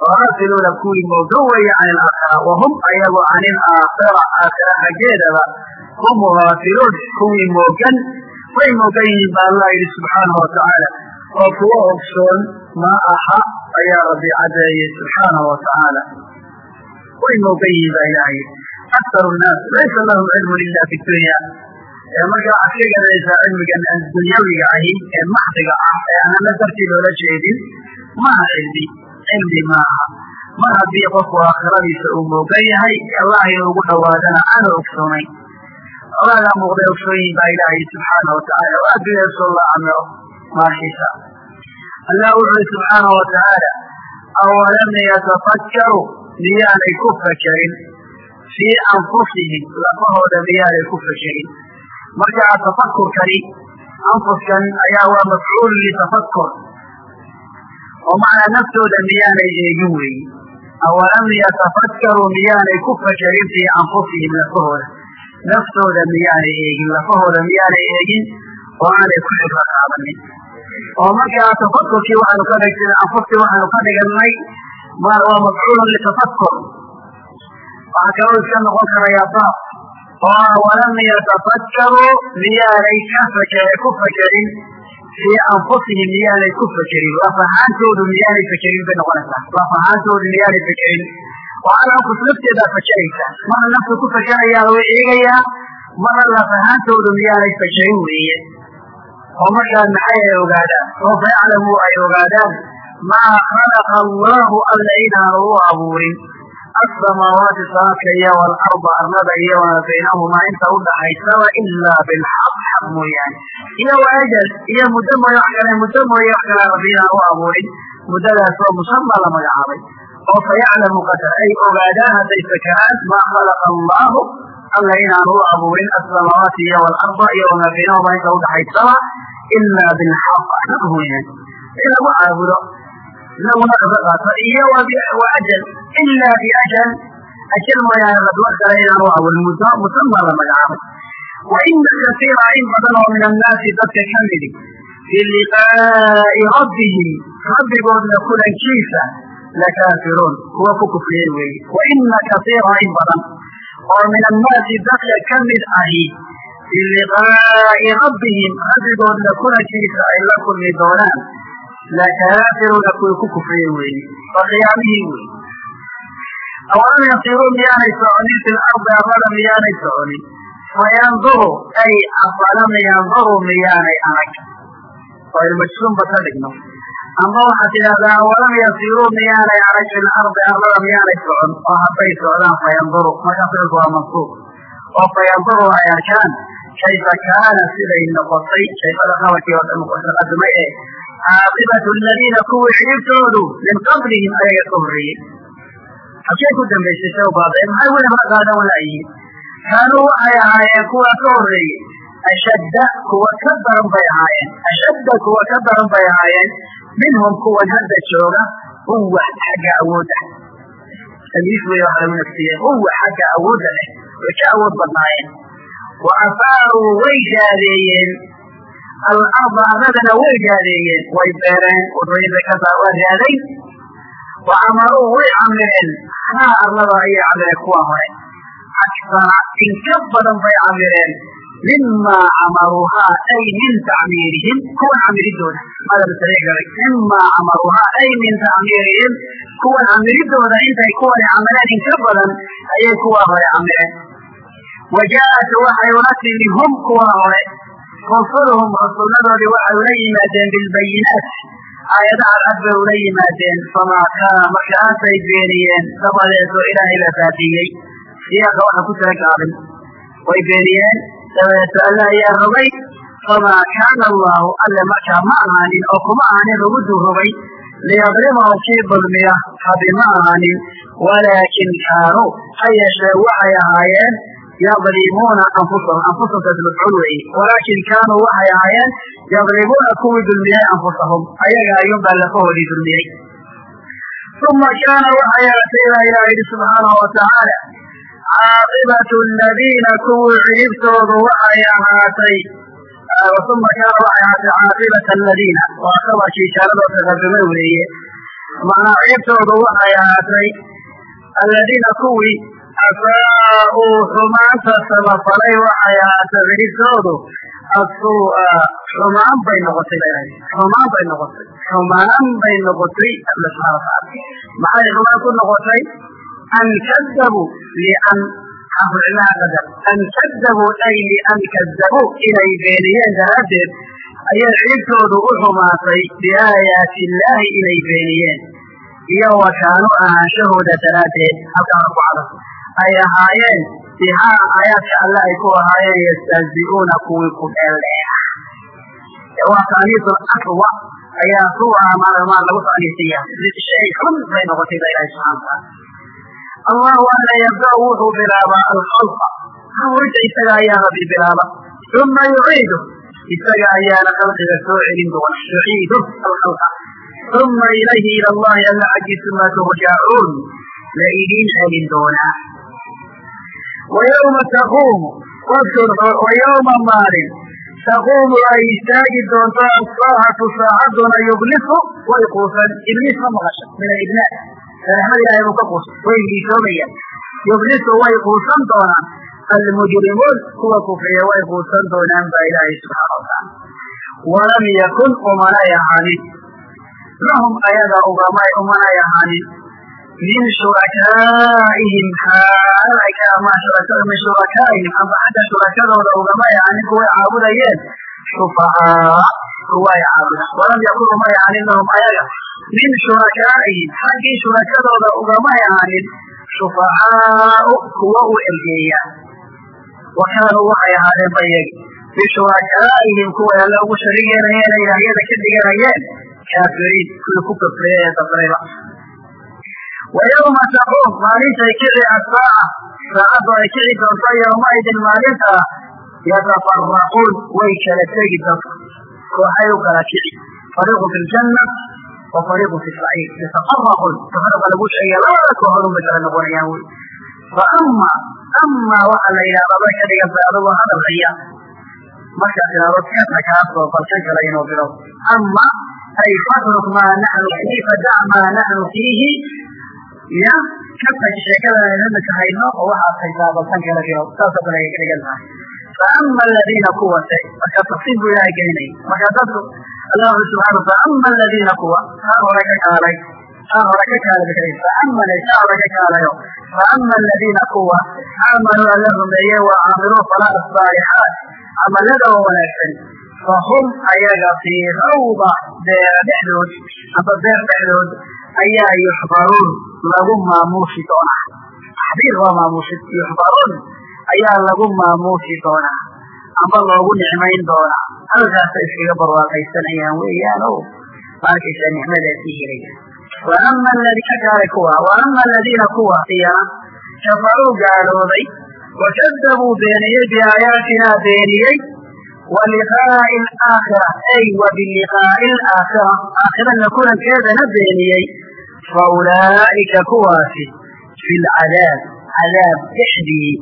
A: gaafiluuna kuwii moogan weeye can ilaakhira wa hum ayagu can ilaakhira aakhira xaggeedaba hum gaafiluun kuwii moogan way moogan yihiin ba allah yidhi subxaanahu watacaala oo kuwa ogsoon ma aha ayaa rabbi cadeeyey subxaanahu watacaala way moogan yihiin baa ilaah yidhi aktar nnaas laysa lahum cilmun ila fi dunya markaa waxaad ka garanaysaa cilmigan dunyawiga ahi ee maxdiga ah ee aan alla dartii loola jeedin maaha cilmi cilmi maaha. Mar haddii qofku aakhiradiisa uu moogan yahay allah inuu ugu dhawaadana aanu ogsoonayn olaagaa muuqday ogsooyin baa ilaahay subxaana watacaala oo adduunya soo la camiro maashiisa allah wuxuui subxaanahu watacaala awalam yatafakkaru miyaanay ku fakerin? Fii anfusihim lafahooda miyaanay ku fakerin? Marka tafakurkani anfuskan ayaa waa mafcuul litafakur oo macnaa naftooda miyaanay eegin weyi awalam yatafakkaruu miyaanay ku fakerin fii anfusihim lafahooda naftooda miyaanay eegin lafahooda miyaanay eegin oo aanay ku xibro qaadanin oo markaa tafakurkii waxaanu ka dhig anfustii waxaanu ka dhiganay waa mafcuulun litafakur waxaa kaloo iska noqon karayaa baab. Oo awalam yatafakkaruu miyaanay ka ku fakerin fii anfusihim miyaanay ku fakerin laf ahaantoodu miyaanay fakerin bay noqonaysaa. Laf ahaantoodu miyaanay fakerin waxaana anfus lafteedaa fakeraysa marna naftu ku fakerayaan way eegayaa marna laf ahaantoodu miyaanay fakerin weeye. Oo markaa maxay ay ogaadaan? Oo fa yaclamu ay ogaadaan? Maa khalaqa allahu alla inaanu abuurin asamaawaati samadka iyo waalarda arlada iyo wamaa baynahumaa inta udhaxaysaba ilaa bilxaq xaq mooyaane iyo wa ajal iyo muddo mooye wax kale muddo mooye wax kale rabbi inaan u abuurin muddadaas oo musama la magacaabay oo fayaclamu qadar ay ogaadaan hadday fakaraan maa khalaqa allahu alla inaanu u abuurin asamaawaati iyo waalarda iyo wamaa inta udhaxaysaba ilaa bilxaq xaq mooyaan in lagu caabudo laguna cibro qaato iyo wa ajal ilaa biajal ajal mooyaane radwar kale inaanu abuurin muddo musamma la magacaabay wa ina kasiira in badan oo min annaasi dadka ka midi biliqaa'i rabbihim rabbigoodna kulankiisa lakaafiruun kuwa ku kufriyey weeye wa ina kasiira in badan oo min annaasi dadka ka mid ahi biliqaa'i rabbihim rabbigoodna kulankiisa ay la kulmi doonaan lakaafiruuna kuwa ku kufriyey weeye waa qiyaamihii wey awalam yasiruu miyaanay soconin fi lardi arlada miyaanay soconin fayanduru ay afalam yanduru miyaanay arag oo ilmajsuumba ka dhigno amba waxaad tidhahdaa awalam yasiruu miyaanay arag fi lardi arlada miyaanay socon oo hadday socdaan fayanduru markaa ficilku waa mansuub oo fayanduru ay arkaan kayfa kaana siday noqotay shayfada qabarkii taqadumay ee caaqibatu aladiina kuwii xidibtoodu min qablihim ayaga ka horreeyey halkay ku dambaysay say u baabeen maxay welibna qaadan walaayihiin kaanuu waxay ahaayeen kuwaa ka horreeyey ashadda kuwa ka daran bay ahaayeen ashadda kuwa ka daran bay ahaayeen minhum kuwan hadda jooga quwa xagga awoodda tamiis wey waxa lagu nafsiyey quwa xagga awoodda leh way ka awood badnaayeen wa afaaruu way gaadeeyeen alarda arladana way gaadeeyeen way beereen wadooyin bay ka waa gaaday wa camaluu way camireen haa arlada ayay camireen kuwa hore. Aksara in ka badan bay camireen mimaa camaruuhaa ay min tacmiirihim kuwan camiridooda. Mada masale galay mimaa camaruuhaa ay min tacmiirihim kuwan camiridooda. Intay kuwani camireen in ka badan ayay kuwa hore camireen wa jaaءat waxay ula timi hum rusuluhum rasuuladoodii waxay ula yimaadeen bilbayinaat aayadaha cad bay ula yimaadeen famaa kaana markaasay beeniyeen dabadeedoo ilaahay la faafiyey siyaaqa waxa ku jira gaabin way beeniyeen dabadeeto alla ayaa rogay famaa kaana allahu alle markaa ma ahaanin oo kuma ahaanin lagu durrogay liyadrimahum kii dulmiya rabi ma ahaanin. Walaakin kaanuu ha yeeshee waxay ahaayeen yadlimuuna anfusahum. Anfusahumkaas mafcuul weeye. Walaakin kaanuu waxay ahaayeen yadlimuuna kuwii dulmiyey anfusahum. Ayaga ayuunbaa lafahoodii dulmiyey. Uma kaana waxay aatay baa ilaah yidhi subxaanahu watacaala caaqibatu aladiina kuwii ciribtoodu waxay ahaatay. Uma kaana waxay ahaatay caaqibata aladiina waa kabarkii ishaaradoo taqadumay weeye. Macnaa ciribtoodu waxay ahaatay aladiina kuwii asaa-uu xumaanta samafalay waxay ahaatay ciribtoodu asuu'a xumaan bay noqotay baa xumaan bay noqotay xumaan bay noqotay alla subxana wataala maxay xumaan ku noqotay an kadabuu lian xafulcilaha qadar an kadabuu ay lian kadabuu inay beeniyeen daraaddeed ayay ciribtoodu u xumaatay biaayaati illaahi inay beeniyeen iyo wa kaanuu ahaanshahooda daraaddeed halkaana ku cadas ay ahaayeen. Bihaa aayaadka alle ay ku ahaayeen yastahzi'uuna kuwii ku dheeldheera waa taaniisul aswa ayaa suuca maalmaa lagu taaniisiya shay xun bay noqotay ba ilahi subxana wataala allahu alla yabda wuxuu bilaabaa alkhalqa abuurta isaga ayaa rabbi bilaaba uma yuciidu. Isaga ayaana khalqiga soo celin doona. Yuciidu alkhalqa uma ilayhi ila allahi alla xaggiisuma turjacuun la idiin celin doonaa waywma taquumu waywma maalin taquumu ay istaagi doonto asbaahatu saacadduna yublisu way quusan ibliis ma maqasha min alibnaa raxmad ilahay buu ka quusan way ibliisoomayaan yublisu way quusan doonaan almujrimuun kuwa kufriya way quusan doonaan baa ilaahay subxaana watacaala walam yakun umanay ahaanin lahum ayaga ugamay umanay ahaanin min shurakaa'ihim min shurakaa'ihim amba xagga shurakadooda ugamay ahaanin kuway caabudayeen shufacaa kuway caabuda walam yakun umay ahaanin lahum ayaga min shurakaa'ihim xaggii shurakadooda ugamay ahaanin shufacaau kuwa u ergeeya wa kaanuu waxay ahaadeen bayagi bishurakaa'ihim kuway alle ugu sharig yeelayeen ilaahyada ka dhiganayeen kaafiriin kuwii ku kafreeye ee dafrayba wa yawma taquum maalintay kici asaaca saacaddu ay kici doonto yowmaidin maalinta yatafarraquun way kala tegi dadku kooxay u kala kici fariiqu fi ljanna wa fariiqu fi saciir yatafarraquun tafarraqa lagu sheegaya labada kooxood kala noqonayaan wey fa ama ama waxa la yidhahda bay ka dhigan tahay adugu hadal ciyaa markaad tidhahdo keenta kaa balkan kala inuu bilow ama ay fatruk maa naxnu fiihi fadac maa naxnu fiihi ya ka tag sheekadan aynu hayno oo waxaad haysaa balkan kala bilow saasoo kale ay ka dhigan tahay faama aladiina kuwase marka tafsiil buu ilahay gelinaya marka dadku allah ui subxana faama aladiina kuwa taa hore ka kaalay taa hore ka kaalay faamane taa hore ka kaalayo faama aladiina kuwa aamanuu alla rumeeye wa caamiluu falaa saalixaat camalada oo wanaagsan ayaga fii rawda beera dhexdood amba beer dhexdood ayaa yuxbaruun lagu maamuusi doonaa. Taxbiir waa maamuusid yuxbaruun ayaa lagu maamuusi doonaa. Amba loogu nicmayn doonaa. Halkaasa iskaga barwaaqaysanayaan weeyaan o markaysa nicmadaasii helaya waama aladiina kaale kuwa waama aladiina kuwa kafaruu gaaloobay wakadabuu beeniyey biaayaatinaa beeniyey wa liqaa'i alaakhira ay wa biliqaa'i alaakhira aakhirana kulankeedana beeniyey fa ulaa'ika kuwaasi fi lcadaab cadaab dhexdii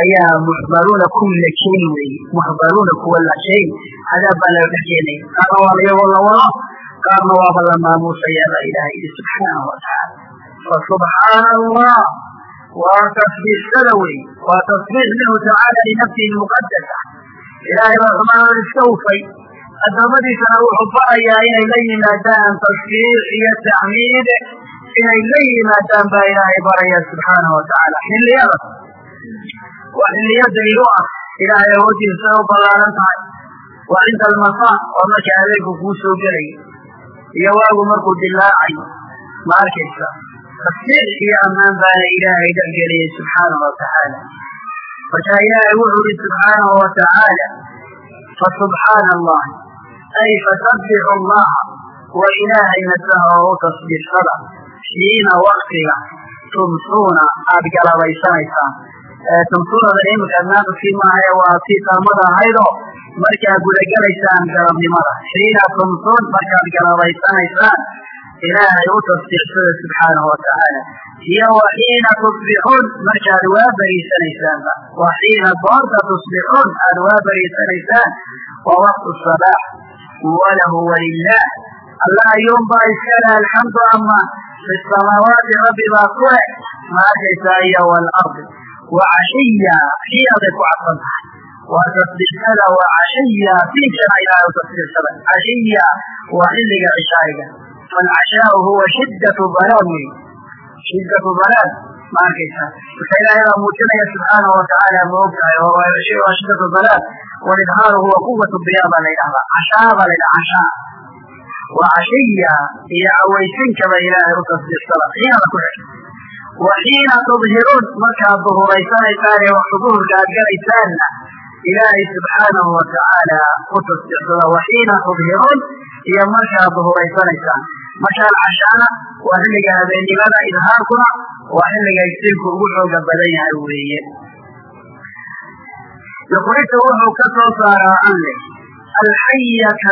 A: ayaa muxbaruuna ku la keeni weeye muxbaruuna kuwa la keeni cadaab baa laga dhex keenaya qaarna waa iyagoo la wado qaarna waaba la maamuusaya baa ilahay yidhi subxaanahu watacaala fa subxaana allah waa tasbiixsada wey waa tasbiix minhu tacaala linafsihi muqadasa ilaahay baa xumaanooda iska ufay addoommadiisana wuxuu barayaa inay la yimaadaan tasbiix iyo tacmiid inay la yimaadaan baa ilaahay baraya subxaanahu watacaala xilliyada. Waa xilliyo daygo ah. Ilaahay awoodiisa u ballaaran tahay. Waa cinda almasaa waa marka adeegu kuu soo gelaya iyo waagu markuu dilaacayo ma arkaysa. Tasbiix iyo ammaan baana ilaahay dhexgeliyey subxaanahu watacaala markaa ilaahay wuxuu ihi subxaanahu watacaala fasubxaana allahi ay fasabbixu allaha wa ilaahay nasaha oo u tasbiixsada xiina waktiga tumsuuna aada galabaysanaysaan tumsuunadan imika naaqifkii maahae waa tii taamada ahaydoo markaa gudagelaysaan galabnimada. Xiina tumsuun markaad galabaysanaysaan ilaahay u tasbiixsada subxaanahu watacaala iyo wa xiina tusbixuun markaad waa beriisanaysaanba wa xiina goorta tusbixuun aad waa beriisanaysaan waa waqtu sabaax walahu walilah allah ayuunbaa iskale alxamdu ama fi samaawaati rabbi baa ku leh ma arkaysaa iyo waalardi wa cashiya xiyaday ku cadsan tahay waa tasbiixsada wa cashiya fiinkana ilaahay u tasbiixsada cashiya waa xilliga cishaa'iga falcashaau huwa shiddatu balaad wey shiddatu balaad ma marka ilaahay baa muujinaya subxaanahu watacaala ma og tahay waa shiddatu balaad walidhaaru huwa quwatu diyaa baa la yidhahdaa cashaa baa la yidhaha cashaa wa cashiya iyo cawaysinkaba ilaahay u tasbiixsada xiinada ku xig wa xiina tudhiruun markaad duhuraysanaysaan ee wakti duhurka aad galaysaanna ilaahay subxaanahu watacaala u tasbiixsada wa xiina tudhiruun iyo markaad duhuraysanaysaan markaad cashaana waa xilliga habeennimada idhaarkuna waa xilliga iftiinku ugu xooga badan yahay weeye. Yukriju wuxuu ka soo saaraa alle alxaya ka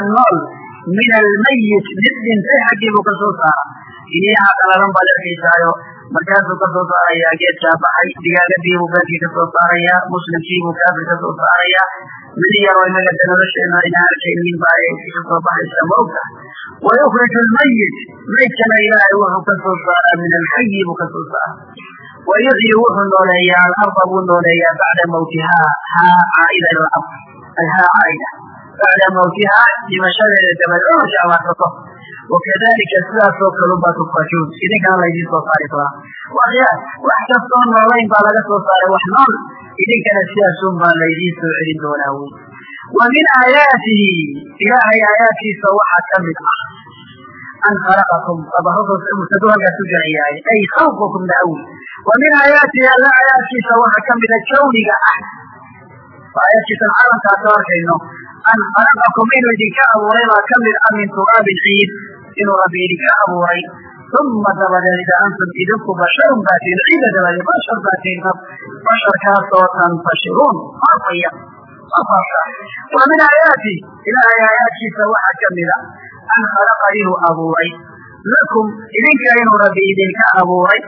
A: min almayit mid dhintay xaggii buu ka soo saara iniyaha qalalan baad arkaysaayo markaasuu ka soo saarayaa geedkaa baxay digaagadii buu beerkii ka soo saarayaa muslimkii buu kaafir ka soo saarayaa mid yaroo inaga de nolosheena ayna arkaynin baa ayay ka soo baxaysa ma ogta lmayit maydkana ilaahay wuxuu ka soo saaraa. Min alxayi buu ka soo saara wa yuxyi wuxuu nooleeyaa. Alarda buu nooleeyaa bacda mawtihaa. Haa caaida ila alhaa caaida bacda mawtihaa dhimashadeeda dabad urusha abaarsato wakadalika sidaasoo kalunbaa tufajuun idinkana laydin soo saari doonaa waxya wax kastoo noolayn baa laga soo saaray wax nool idinkana sidaasun baa laydiin soo celin doonaa wey wa min aayaatihi ilaahay aayaadkiisa waxaa ka mid ah an khalaqakum mubtadu halkaas u jarayaay ay khalqukum daawi wa min aayaatihi alla aayaadkiisa waxaa ka mida kawniga ah aayaadkiisan calamkaa ka arkayno an khalaqakum inuu idinka abuuray baa ka mid ah min turaabin ciid inuu rabbi idinka abuuray. Uma dabadeed ida antum idinku basharun baatiin ciida dabadeed bashar baatiin basharkaasoo tantashiruun faafaya faafasa wa min aayaati ilaahay aayaadkiisa waxaa kamida an khalaqa inuu abuuray. Lakum idinka inuu rabbi idinka abuuray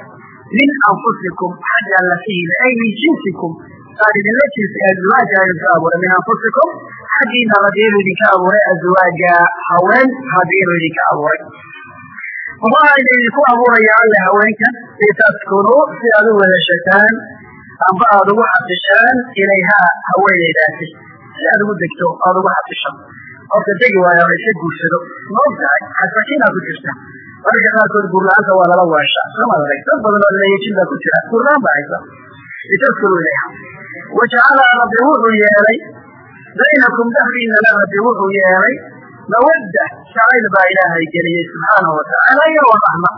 A: min anfusikum xagga lafihiina ay min jinsikum qaar idinla jinsi azwaaja idinku abuuray min anfusikum xaggiina rabbi inuu idinka abuuray azwaaja haween rabbi inuu idinka abuuray waxaa idinku abuuraya alle haweenka litaskunuu si aad u wadashataan amba aada ugu xasishaan ilayhaa haweeneydaasi si aad ugu degto aada ugu xasisho qofka degi waayo iska guursado ma og tahay ku jirta mararka qaarkood guurla-aanta waa lala waashaa sooma arag dad badan oo leeyajin baa ku jira guurla-aan baa haysa litaskunu ilayha wajacala rabbi wuxuu yeelay baynakum dhexdiinana rabbi wuxuu yeelay mawadda jacayl baa ilaahay geliyey subxaanahu watacaala iyo waraxma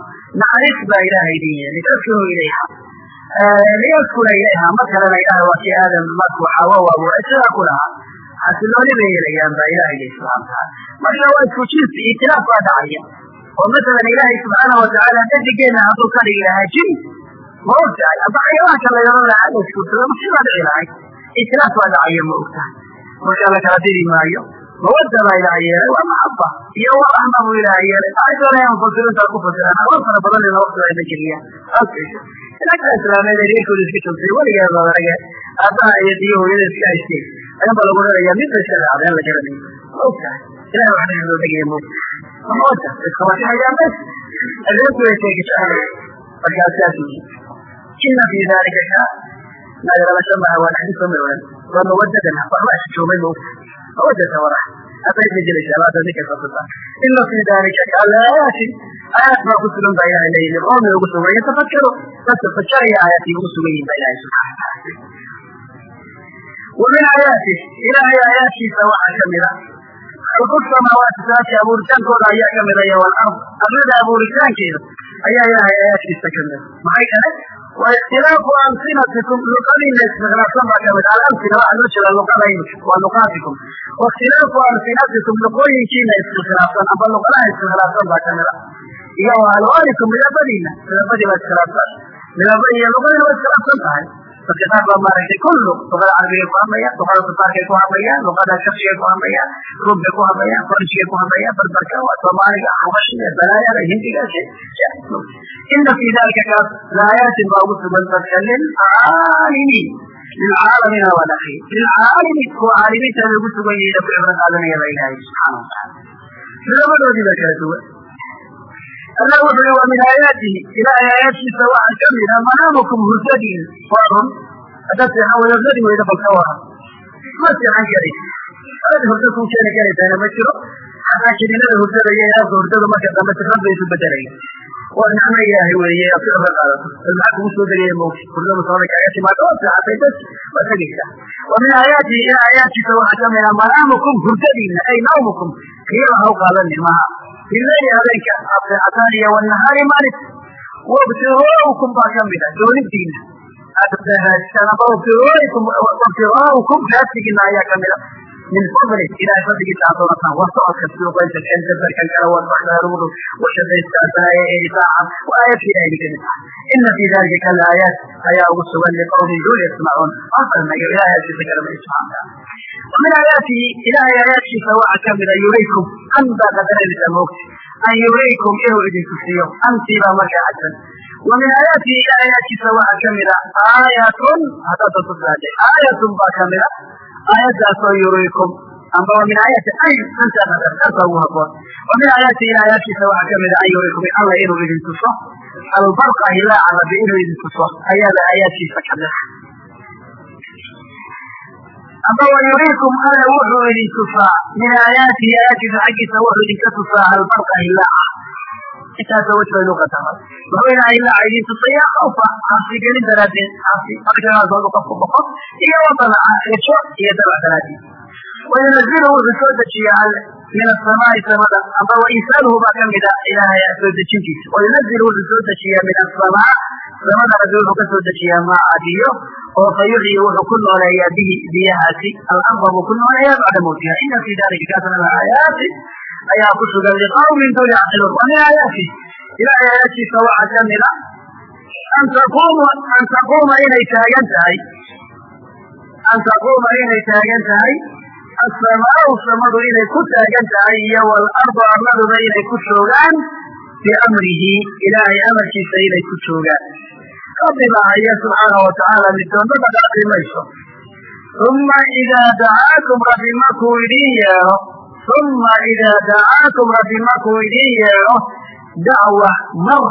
A: naxariis baa ilaahay idin yeelay litaskunu ilayha liyaskuna ilayha mar kalena ilahay waa kii aadam markuu xawa u abuuray sidaa ku lahaa xasilooni bay yelayaan baa ilahay leh subxana marka waa isku jinsi itilaaf baa dhacaya oo masalan ilaahay subxaana watacaala dadigeenna hadduu ka dhigi lahaa jin ma og tahay xayawaanka la yaran lahaa la iskuursado ma sidaa dhici lahay. Itilaaf baa dhacaya ma og tahay marka la kala diri maayo mawadda baa ilaha yeelay waa maxaba iyo waraxma buu ilaha yeelay doonayaan mufasiriintaa ku fasiraan awaar fara badan ina waqtiga ayna geliya inaka islaameed ee reerkooda iska joogtay weligaa baad arage aabbaha iyo diyo hooyada iska haysteen ayan baa lagu rarayaa midba iska raacday aan la garanayo ma og tahay wax naga loo dhegaya mo maoda iskabasixayaan bes. Reerkooda sheegashahay markaa saas yi ina fi dalika ka nagarabasha maha waa xadiis soo marwan waa mawadadan waxba isjoomay ma ogtahay mawadata warax hadday ka jiraysa laada ninka sabata ina fi dalika kaalaayaati aayaad baa ku sugan baa ilahay leeyihi qoomi ugu sugan yatafakaro dadka fajaraya aayaadkii ugu sugan yihiin baa ilahay subxana wataala wa min aayaati ilahay aayaadkiisa waxaa kamida khalqu samaawaati saasi abuuritaankooda ayaa kamida iyo walard arlada abuuritaankeeda ayaa ilahay aayaadkiisa kamida maxay kale wa ikhtilaafu alsinatikum luqadiina iskhilaafsan baa ka mid alamsina waxaa loo jeeda luqadayn waa luqaatikum. Wakhtilaafu alsinatikum luqooyinkiina iskhilaafsan amba luqadaha iskhilaafsan baa kamida iyo wa alwaanikum midabadiina midabadii baa iskhilaafsan midaba iyo luqadiina waa iskhilaafsan tahay qaar baa maaragtay kullu luqada carabigay ku hadlaya luqada tasaarkay ku hadlayaan luqada shafshigay ku hadlayaan rubbay ku hadlayaan farjigay ku hadlayaan barbarka waa soomaaliga xabashiga balaayada hindigaasi ina fi dalika kaas laayaatin baa ugu sugan dadka lilcaalimiin lilcaalamiina waa dhaqi lilcaalimiin kuwa caalimiinta bay ugu sugan yihiin ku cibro qaadanaya ba ilaahay subxaana wataala midabadoodii baa kala duwan alla wuxuu i wa min aayaatihi ilaahay aayaadkiisa waxaa ka mid a manaamukum hurdadiin waa run haddaad seexan weydo hurdadi weyda bal ka waran ma seexan karin aad hurdo kuu keeni karaysaana ma jiro xataa jininada hurdada iyo aabka hurdada marka dambe sifad bay isu bedelaya waa nicmo ilaahay weeye aad ku cibro qaadato bal maxaa kugu soo degaya mawti hurdada sababay kaaga timaado waa seexatay bas waa tegaysaa wa min bileyli habeenka aseexataan iyo wanahaari maalin wabtigaaukum baa ka mid a doonidiina aad aba wabtigaaukum wabtigaaukum raadsigiina ayaa ka mid a min fadli ilahay fadligiisa aad doonataan war socodka suuqaynta kan dabarkan kale warbaxdaarugdu washadaystaasaaye eedifaaca waa aayadka ilahay ka mid tahay ina fi dalika kal aayaat ayaa ugu sugan liqawmin dun yasmacuun afarnaga ilahay agtiisa kalamay subxana wataala min aayaatihi ilahay aayaadkiisa waxaa kamida yuraykum an baa qadaranaysaa moogta an yuraykum inuu idin tusiyo antii baa markaa cadsan wa min aayaatihi ila aayaadkiisa waxaa kamida aayatun haddaad tusaade aayatun baa kamida aayadaasoo yuraykum amba wa min aayaati ay anta qadar taasaa ugu haboon wa min aayaatihi ila aayaadkiisa waxaa kamida an yuraykum alla inuu idin tuso albarqa hilaaca rabbi inuu idin tuso ayaaba aayaadkiisa kamida amba wayuriikum alla wuxuu idin tusaa min aayaatihi aayaadkiisa xaggiisa wuxuu idinka tusaa albarqa hilaaca intaasa waj bay luqataha wuxuu ilaha hilaaca idin tusaya awfa xabsigelin daraaddeed xabsi markaaasoodu qofku boqo iyo wadalaca rejo iyo dabac daraaddeed wayunazilu wuxuu soo dejiyaa alle min asamaai samada amba waisaaluhu baa kamida ilaahay soo dejintiisa wayunazilu wuxuu soo dejiyaa min asamaa samada rabbi wuxuu ka soo dejiyaa maaca biyo oo fa yuxyi wuxuu ku nooleeyaa bihi biyahaasi alarda buu ku nooleeyaa bacda mawtiha ina fi dalika kaasna la aayaati ayaa ku sugan liqawmin dul yacqiluun wa min aayaati ilahay aayadkiisa waxaa kamida an taquuma an taquuma inay taagan tahay. An taquuma inay taagan tahay. Asamaau samadu inay ku taagan tahay iyo walardu arladuba inay ku joogaan biamrihi ilaahay amarkiisa inay ku joogaan. Rabbi baa haya subxaana watacaala midoonba dhaqaaqi mayso. Uma idaa dacaakum rabbi markuu idin yeedho uma idaa dacaakum rabbi markuu idin yeedho dacwa mar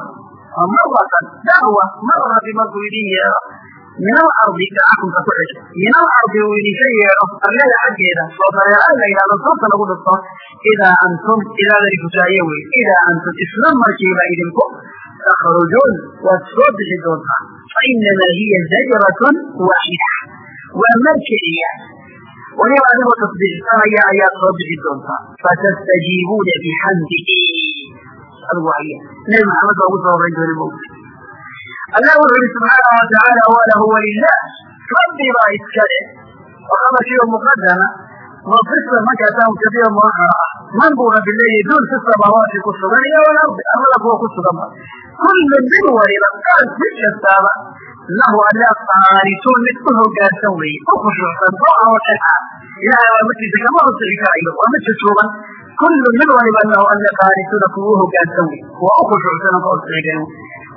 A: maratan dacwa mar rabbi markuu idin yeedho min alardi dacakumka ku xig min alardi uu idinka yeedho arlada xaggeeda oo dareera la yidhahdo soobta lagu dhufto idaa antum idaadani kutaaye wey idaa antum isla markiiba idinku takhrujuun waad soo bixi doontaa fainamaa hiya zajratun waaxida waa mar waliba adigoo tasbiixsanaya ayaad soo bixi doontaa fatastajiibuuna bixamdihi adigu haya nebi maxamed baa ugu soo horrayn doona mo allah wuxu yihi subxaana watacaala walahu walilah rabbi baa iskale oo amarkiiyo muqadama wafisa markaasaa mubtadiyo muahara ah man buu rabbi leeyahy duul fi samaawaati ku sugan iyo walardi arlada kuwa ku suganba kullu mid waliba qaad mid kastaaba lahu alla qaanituun mid ku hogaansan weeye u khushuucsan oo awashaca ilahay waa markiisa kama hosixi karayo waa mid jujuuban kullu mid waliba lahu alla qaanituuna kuwa hogaansan wey kuwa u khushuucsan ka hosixi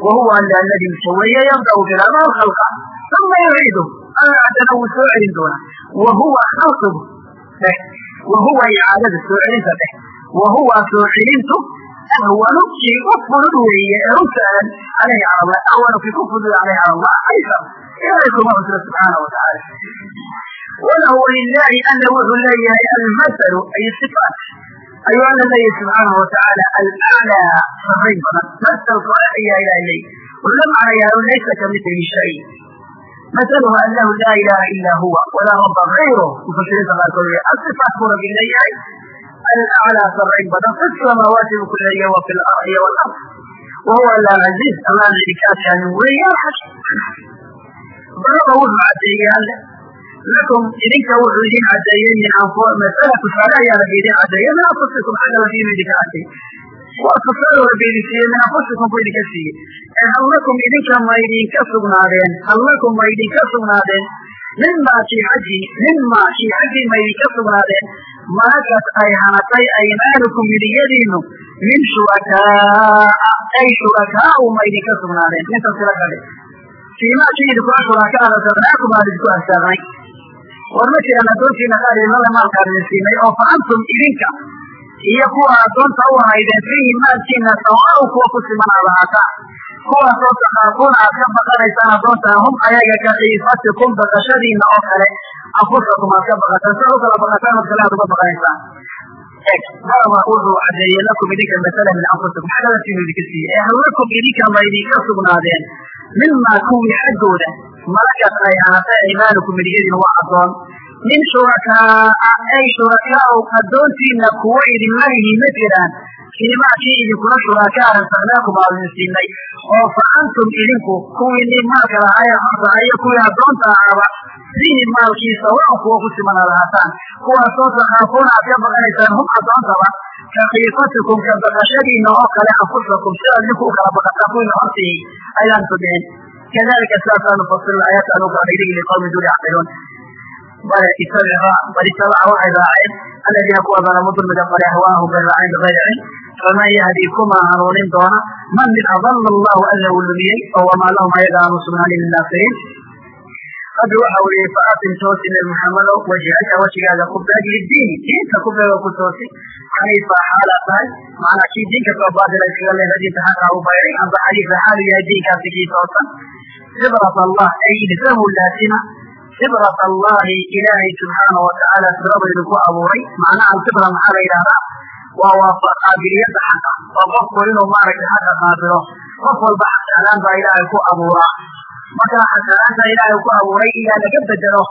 A: wa huwa alla aladi msaweeye yabda'u bilaama alkhalqa uma yuciidu alla wuu soo celin doonaa wa huwa khalqigu dheh wa huwa icaadada soo celinta dheh wa huwa soo celintu ahwanu kii u fudud weeye ee u sahlan alayhi cala allah ahwanu kii ku fudud alayhi cala allah aysar ilahay kuma cusra subxaana wa tacaala walahu lilahi alla wuxuu leeyahay almasalu ay sifaat. Ayuu alla leeyahay subxaana wa tacaala alaclaa sarrayn badan. Masalku ayaa ilahay leeyahy wuxuu la macnayaa laysa kamithlihi shay. Masaluhu annahu laa ilaha ila huwa walaa rabba gayruh mufasiriinta qaarkood asifaat buu rabbi leeyahay alaclaa sarrayn badan fi samaawaati buu ku leeyahay wa fi iyo walard wa huwa alla aziiz allaan idinka adkaanin weeye alxakim baraba wuxuu cadeeyey alle lakum idinka wuxuu idin cadeeyey min masala tusaale ayaa rabbi idin cadeeyey min anfusikum xagga lafiinu idinka cadeeyey waa tusaale rabbi idin siiyey min anfusikum buu idinka siiyey hal lakum idinka ma idinka sugnaadeen hal lakum ma idinka sugnaadeen mima xaggii mima xaggii ma idinka sugnaadeen malakas ay hanatay aymaanukum midiyadiinu min shurakaaa ay shurakaau ma idinka sugnaadeen. Minta sila kale fiimaa kii idinkula shurakaaa razaqnaakum aan idinku arsaaqnay war ma jiraan addoontiina qaar ilmada idin siinay oo fa antum idinka iyo kuwa addoonta u ahaydeen fiihi maalkiina sawaaw kuwa ku siman aad kuwaasoo takaafuuna aad ka baqanaysaan addoontaa hum ayaga ka xiifatikum baqashadiina oo kale anfusakum aad ka baqataan sa u kala baqataan od kale aad uga baqanaysaan eg maraba wuxuu cadeeyey lakum idinka masala min anfusikum xagga laftiinu idinka siiyey? Ee hal idinka ma sugnaadeen mimaa kuwii xaggooda malakat ay ahaatay aymaanukum midigadiina waa addoon. Min shurakaaa ay shurakaau addoontiina kuwo idinla yihi ma jiraan fiimaa kii idinkula shurakaa rasaqnaakum aad idin siinay oo fa antum idinku kuwiinii maalka lahaye horta iyo kuwii addoonta ahaba fiihi maalkiisa waa kuwa ku siman aad ahaataan kuwaasoo takaafuuna aad ka baqanaysaan hum addoontaba ka ka baqashadiina oo kale anfusakum sidaad idinku u kala baqataan kuwiina hortii ayaan sugeen kadalika sidaasaa nufasilu aayaat aan u gaadhay liqawmi duli yacqiluun bale itabica bal itabaca waxay raaceen aladiina kuwa dalamu dulmiga fale ahwaahum bay raaceen bigayri cilm faman yahdi kuma hanuunin doona. Man mid adala allahu alla uu lumiyey oo lahum ayaga aanu min naasiriin rabbi waxa uu yihi faatim toosi nabi maxamedo wajhaka wajigaaga ku beeg lidiini diinta ku beego ku toosi xaniifa xaala tahay. Macnaa kii diinka soo baadila iskaga leeda diinta xaqa u bayray amba xaniifa xaalu yahay diinkaasi kii toosan. Fibrat allah ay ilzamu laasima fibrat allahi ilaahay subxaana watacaala fibrada idinku abuuray. Macnaha alfibra maxaa la yidhahdaa waa waafa qaabiliyada xaqa waa qofku inuu maaragtay xaqa qaabilo qof walba xaqsanaan baa ilaahay ku abuuraa. Markaa xaqsanaanta ilaahay ku abuuray iyaa laga bedelo.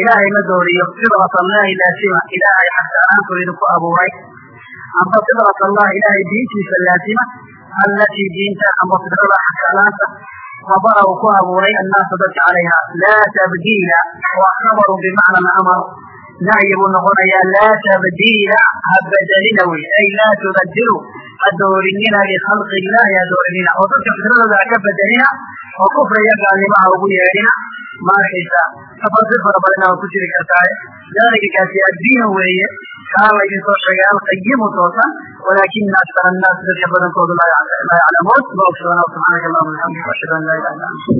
A: Ilaahay ma dooriyo. Fibrat allahi laasima ilaahay xaqsanaantu idinku abuuray. Amba fibrat allah ilaahay diintiisa laasima allatii diinta amba fidrada xaqsanaanta fabara uu ku abuuray annaasa dadka calayha. Laa tabdiila waa khabaru bimacna amar nahyi buu noqonayaa laa tabdiila ha bedelina wey ay laa tubadilu ha doorinina likhalqi illaahi ha doorinina oo dadka fitradooda ha ka bedelina oo kufra iyo gaalnimaha ugu yeedhina ma tafaasiir fara badana waa ku jiri kartaaye dalika kaasi addiin weeye kaa laydin soo sheegay alqayimu toosan walaakina aksara annaas dadka badankoodu laa yaclamuun ma ogsoona subxaanaka allahuma bixamdika ashhadu an laa ilaha illa anta